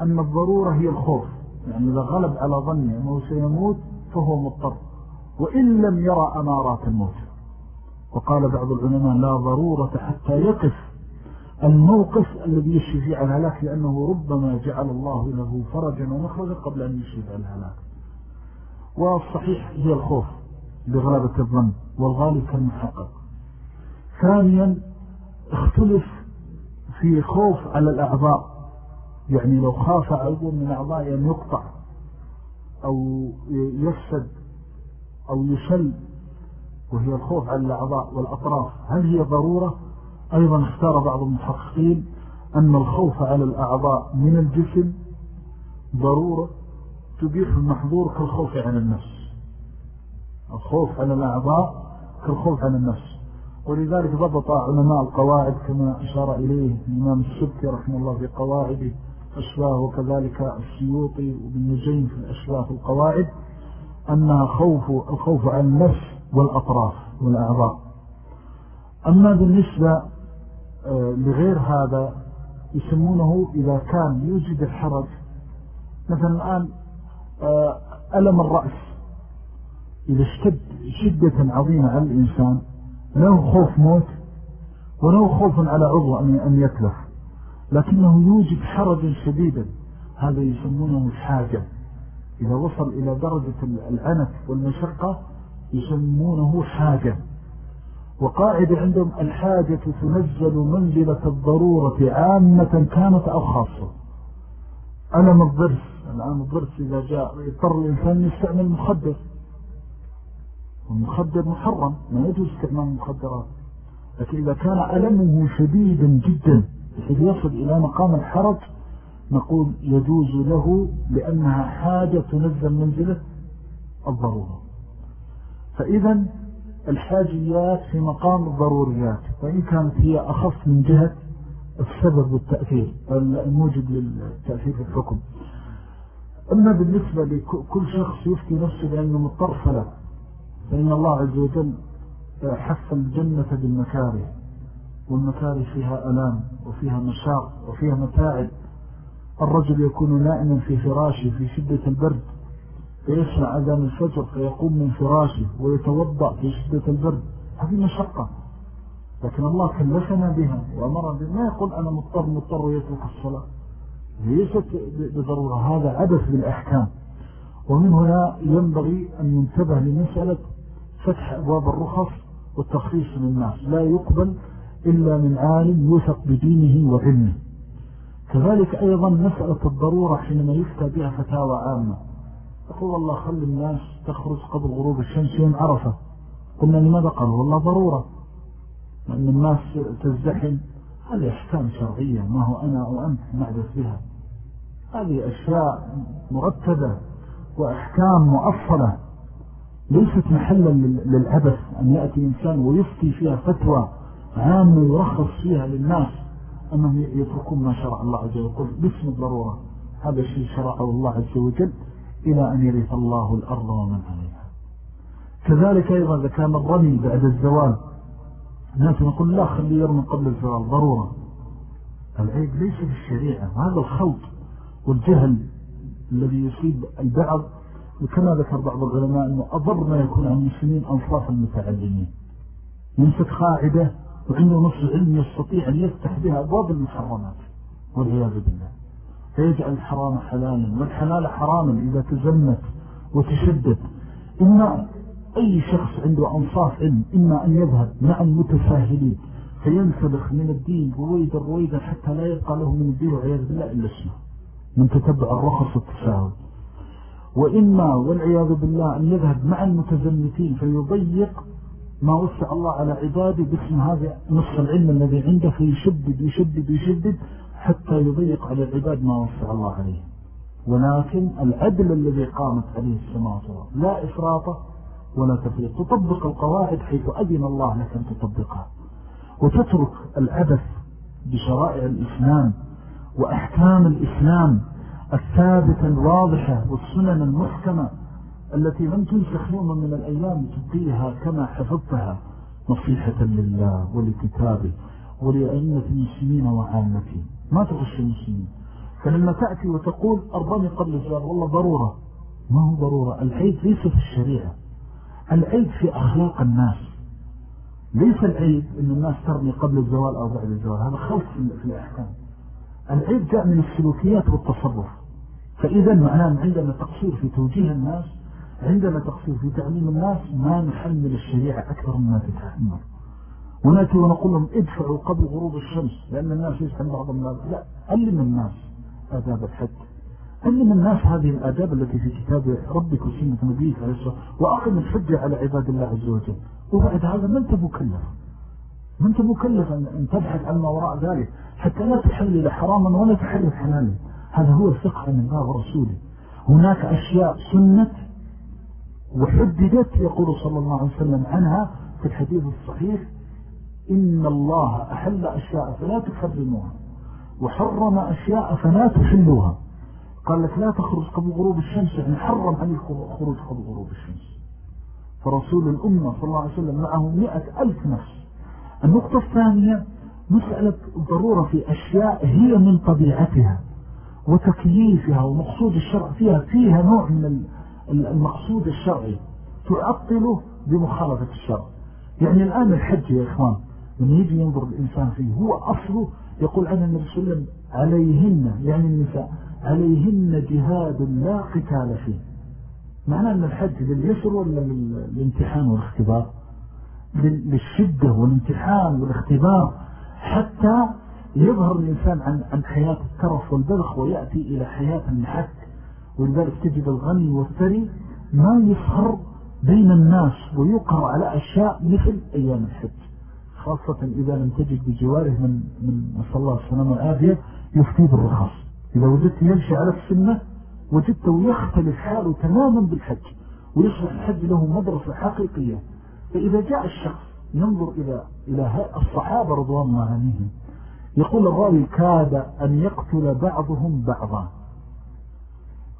أن الضرورة هي الخوف. يعني إذا غلب على ظنه أنه سيموت فهو مضطر. وإن لم يرى أمارات الموت. وقال بعض العلماء لا ضرورة حتى يقف. الموقف الذي يشفي فيه على الهلاك لأنه ربما جعل الله له فرجا ومخرجا قبل أن يشفي على الهلاك. والصحيح هي الخوف بغلبة الظن والغالب كالمحقق. ثانيا اختلف في خوف على الأعضاء. يعني لو خاف عضو من أعضاء أن يقطع أو يفسد أو يشل وهي الخوف على الأعضاء والأطراف هل هي ضرورة؟ أيضا اختار بعض المحققين أن الخوف على الأعضاء من الجسم ضرورة تبيح المحظور كالخوف على النفس. الخوف على الأعضاء كالخوف على النفس. ولذلك ضبط علماء القواعد كما أشار إليه الإمام السبكي رحمه الله في قواعد أشباه وكذلك السيوطي وابن نجين في الأشباه في القواعد أنها خوف الخوف عن النفس والأطراف والأعضاء. أما بالنسبة آه، لغير هذا يسمونه إذا كان يوجد الحرج. مثلا الآن آه، ألم الرأس. إذا اشتد شدة عظيمة على الإنسان له خوف موت وله خوف على عضو أن يتلف. لكنه يوجد حرجا شديدا هذا يسمونه الحاجة إذا وصل إلى درجة العنف والمشقة يسمونه حاجة. وقاعدة عندهم الحاجة تنزل منزلة الضرورة عامة كانت أو خاصة. ألم الضرس. الآن الضرس إذا جاء يضطر الإنسان يستعمل مخدر. والمخدر محرم ما يجوز استعمال المخدرات لكن إذا كان ألمه شديدا جدا بحيث يصل إلى مقام الحرج نقول يجوز له لأنها حاجة تنزل منزلة الضرورة. فإذا الحاجيات في مقام الضروريات وإن كانت هي أخف من جهة السبب والتأثير الموجب للتأثير في الحكم. أما بالنسبة لكل شخص يفتي نفسه بأنه مضطر فلا. فإن الله عز وجل حف الجنة بالمكاره والمكاره فيها ألام وفيها مشاق وفيها متاعب. الرجل يكون نائما في فراشه في شدة البرد فيسمع أذان الفجر فيقوم من فراشه ويتوضع في شدة البرد. هذه مشقة. لكن الله كلفنا بها وأمر بها. ما يقول أنا مضطر مضطر ويترك الصلاة. ليست بضرورة. هذا عبث بالأحكام. ومن هنا ينبغي أن ينتبه لمسألة فتح أبواب الرخص والتخصيص للناس. لا يقبل إلا من عالم يوثق بدينه وعلمه. كذلك أيضا مسألة الضرورة حينما يفتى بها فتاوى عامة. يقول الله خلي الناس تخرج قبل غروب الشمس يوم عرفة. قلنا لماذا قالوا والله ضرورة. لأن الناس تزدحم. هذه أحكام شرعية. ما هو أنا أو أنت نعرف بها. هذه أشياء مرتبة وأحكام مؤصلة. ليست محلا للعبث أن يأتي إنسان ويفتي فيها فتوى عامة يرخص فيها للناس أنهم يتركون ما شرع الله عز وجل. باسم الضرورة. هذا الشيء شرعه الله عز وجل إلى أن يرث الله الأرض ومن عليها. كذلك أيضا إذا كان الرمي بعد الزوال الناس نقول لا خلي يرمي قبل الزوال. ضرورة. العيب ليس في الشريعة هذا الخلط والجهل الذي يصيب البعض وكما ذكر بعض العلماء أنه أضر ما يكون عن المسلمين أنصاف المتعلمين. يمسك قاعدة وعنده نص علم يستطيع أن يفتح بها أبواب المحرمات والعياذ بالله. فيجعل الحرام حلالا والحلال حراما إذا تزمت وتشدد إما أي شخص عنده أنصاف علم إما أن يذهب مع المتساهلين فينسلخ من الدين رويدا رويدا حتى لا يبقى له من الدين والعياذ بالله إلا اسمه من تتبع الرخص والتساهل. وإما والعياذ بالله أن يذهب مع المتزمتين فيضيق ما وسع الله على عباده باسم هذا نصف العلم الذي عنده فيشدد يشدد يشدد حتى يضيق على العباد ما وسع الله عليه. ولكن العدل الذي قامت عليه السماوات لا إفراط ولا تفريط. تطبق القواعد حيث أذن الله لك أن تطبقها. وتترك العبث بشرائع الإسلام وأحكام الإسلام الثابتة الواضحة والسنن المحكمة التي لم تنسخ يوما من الأيام تبقيها كما حفظتها نصيحة لله ولكتابه ولأئمة المسلمين وعامتهم ما تغش المسلمين؟ فلما تأتي وتقول أرضني قبل الزواج والله ضرورة. ما هو ضرورة؟ العيب ليس في الشريعة. العيب في أخلاق الناس. ليس العيب أن الناس ترمي قبل الزوال أو بعد الزوال. هذا خوف في الأحكام. العيب جاء من السلوكيات والتصرف. فإذا معناه عندما تقصير في توجيه الناس عندما تقصير في تعليم الناس ما نحمل الشريعة أكثر مما تتحمل. ونأتي ونقول لهم ادفعوا قبل غروب الشمس لأن الناس يسحن بعض الناس لا علم الناس آداب الحج. علم الناس هذه الآداب التي في كتاب ربك وسنة نبيك عليه الصلاة وأقم الحجة على عباد الله عز وجل. وبعد هذا ما أنت مكلف ما أنت مكلف أن تبحث عن ما وراء ذلك؟ حتى لا تحلل حراما ولا تحلل حلالا. هذا هو الفقه من الله ورسوله هناك أشياء سنة وحددت يقول صلى الله عليه وسلم عنها في الحديث الصحيح إن الله أحل أشياء فلا تحرموها وحرم أشياء فلا تحلوها. قال لك لا تخرج قبل غروب الشمس يعني حرم عن الخروج قبل غروب الشمس. فرسول الأمة صلى الله عليه وسلم معه مئة ألف نفس. النقطة الثانية مسألة ضرورة في أشياء هي من طبيعتها. وتكييفها ومقصود الشرع فيها فيها نوع من المقصود الشرعي. تعطله بمخالفة الشرع. يعني الآن الحج يا إخوان من يجي ينظر الإنسان فيه هو أصله يقول عنه النبي صلى الله عليه وسلم عليهن يعني النساء عليهن جهاد لا قتال فيه. معنى أن الحج لليسر ولا للامتحان والاختبار؟ للشدة والامتحان والاختبار حتى يظهر الإنسان عن, عن حياة الترف والبلخ ويأتي إلى حياة النحك ولذلك تجد الغني والثري ما يصهر بين الناس ويقر على أشياء مثل أيام الحج. خاصة إذا لم تجد بجواره من, من صلى الله وسلم الآبية يفتي بالرخص. إذا وجدت يمشي على السنة وجدته يختلف حاله تماما بالحج ويصبح الحج له مدرسة حقيقية. فإذا جاء الشخص ينظر إلى إلى الصحابة رضوان الله عليهم يقول الراوي كاد أن يقتل بعضهم بعضا.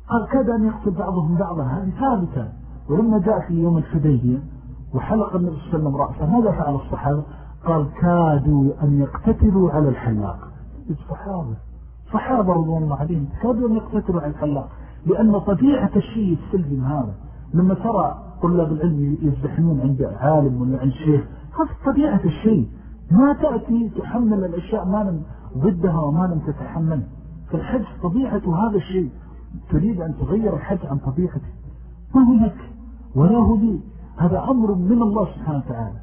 قال كاد أن يقتل بعضهم بعضا هذه ثابتة. ولما جاء في يوم الحديبية وحلق النبي صلى الله عليه وسلم رأسه ماذا فعل الصحابة؟ قال كادوا أن يقتتلوا على الحلاق. الصحابة صحابة رضوان الله عليهم كادوا أن يقتتلوا على الحلاق. لأن طبيعة الشيء يستلزم هذا لما ترى طلاب العلم يزدحمون عند عالم ولا عند شيخ هذا طبيعة الشيء. ما تأتي تحمل الأشياء ما لم ضدها وما لم تتحمل. فالحج طبيعة هذا الشيء. تريد أن تغير الحج عن طبيعته ما هو لك ولا هو لي. هذا أمر من الله سبحانه وتعالى.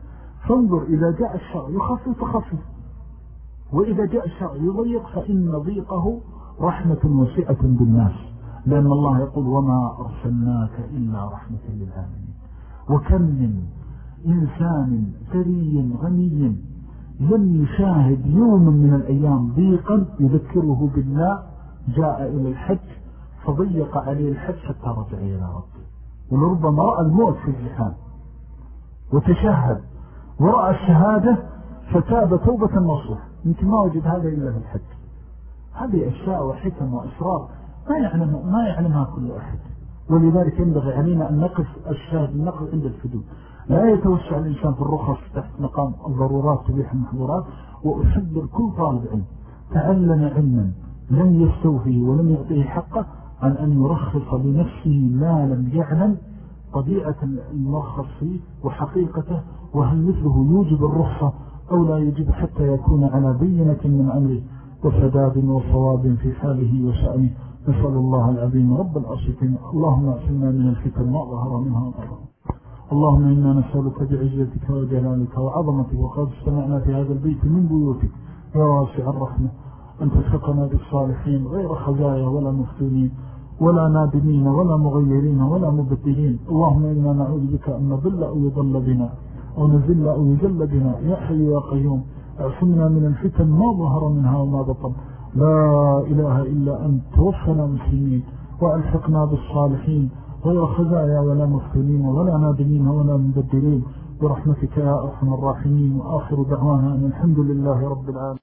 فانظر إذا جاء الشرع يخفف فخفف وإذا جاء الشرع يضيق فإن ضيقه رحمة وسعة بالناس. لأن الله يقول وما أرسلناك إلا رحمة للعالمين. وكم من إنسان ثري غني لم يشاهد يوم من الأيام ضيقا يذكره بالله جاء إلى الحج فضيق عليه الحج حتى رجع إلى ربه. ولربما رأى الموت في الجحان وتشهد ورأى الشهادة فتاب توبة نصوح. يمكن ما وجد هذا إلا في الحج. هذه أشياء وحكم وأسرار ما يعلم ما يعلمها كل أحد. ولذلك ينبغي علينا أن نقف الشاهد النقل عند الحدود لا يتوسع الإنسان في الرخص تحت مقام الضرورات تبيح المحظورات وأحذر كل طالب علم تعلم علما لم يستوفي ولم يعطيه حقه عن أن يرخص لنفسه ما لم يعلم طبيعة المرخص فيه وحقيقته وهل مثله يوجب الرخصة أو لا يجب حتى يكون على بينة من أمره وسداد وصواب في حاله وشأنه نسأل الله العظيم رب العصفين اللهم أعسلنا من الفتن ما ظهر منها وظهر اللهم إنا نسألك بعزتك وجلالك وعظمتك وقد استمعنا في هذا البيت من بيوتك يا واسع الرحمة. أن تسقنا بالصالحين غير خزايا ولا مفتونين ولا نادمين ولا مغيرين ولا مبدلين. اللهم إنا نعوذ بك أن نضل أو يضل بنا أو نزل أو يزل بنا. يا حي يا قيوم اعصمنا من الفتن ما ظهر منها وما بطن. لا إله إلا أن توفنا مسلمين وألحقنا بالصالحين. غير خزايا ولا مفتنين ولا نادمين ولا مبدلين برحمتك يا أرحم الراحمين وآخر دعوانا الحمد لله رب العالمين.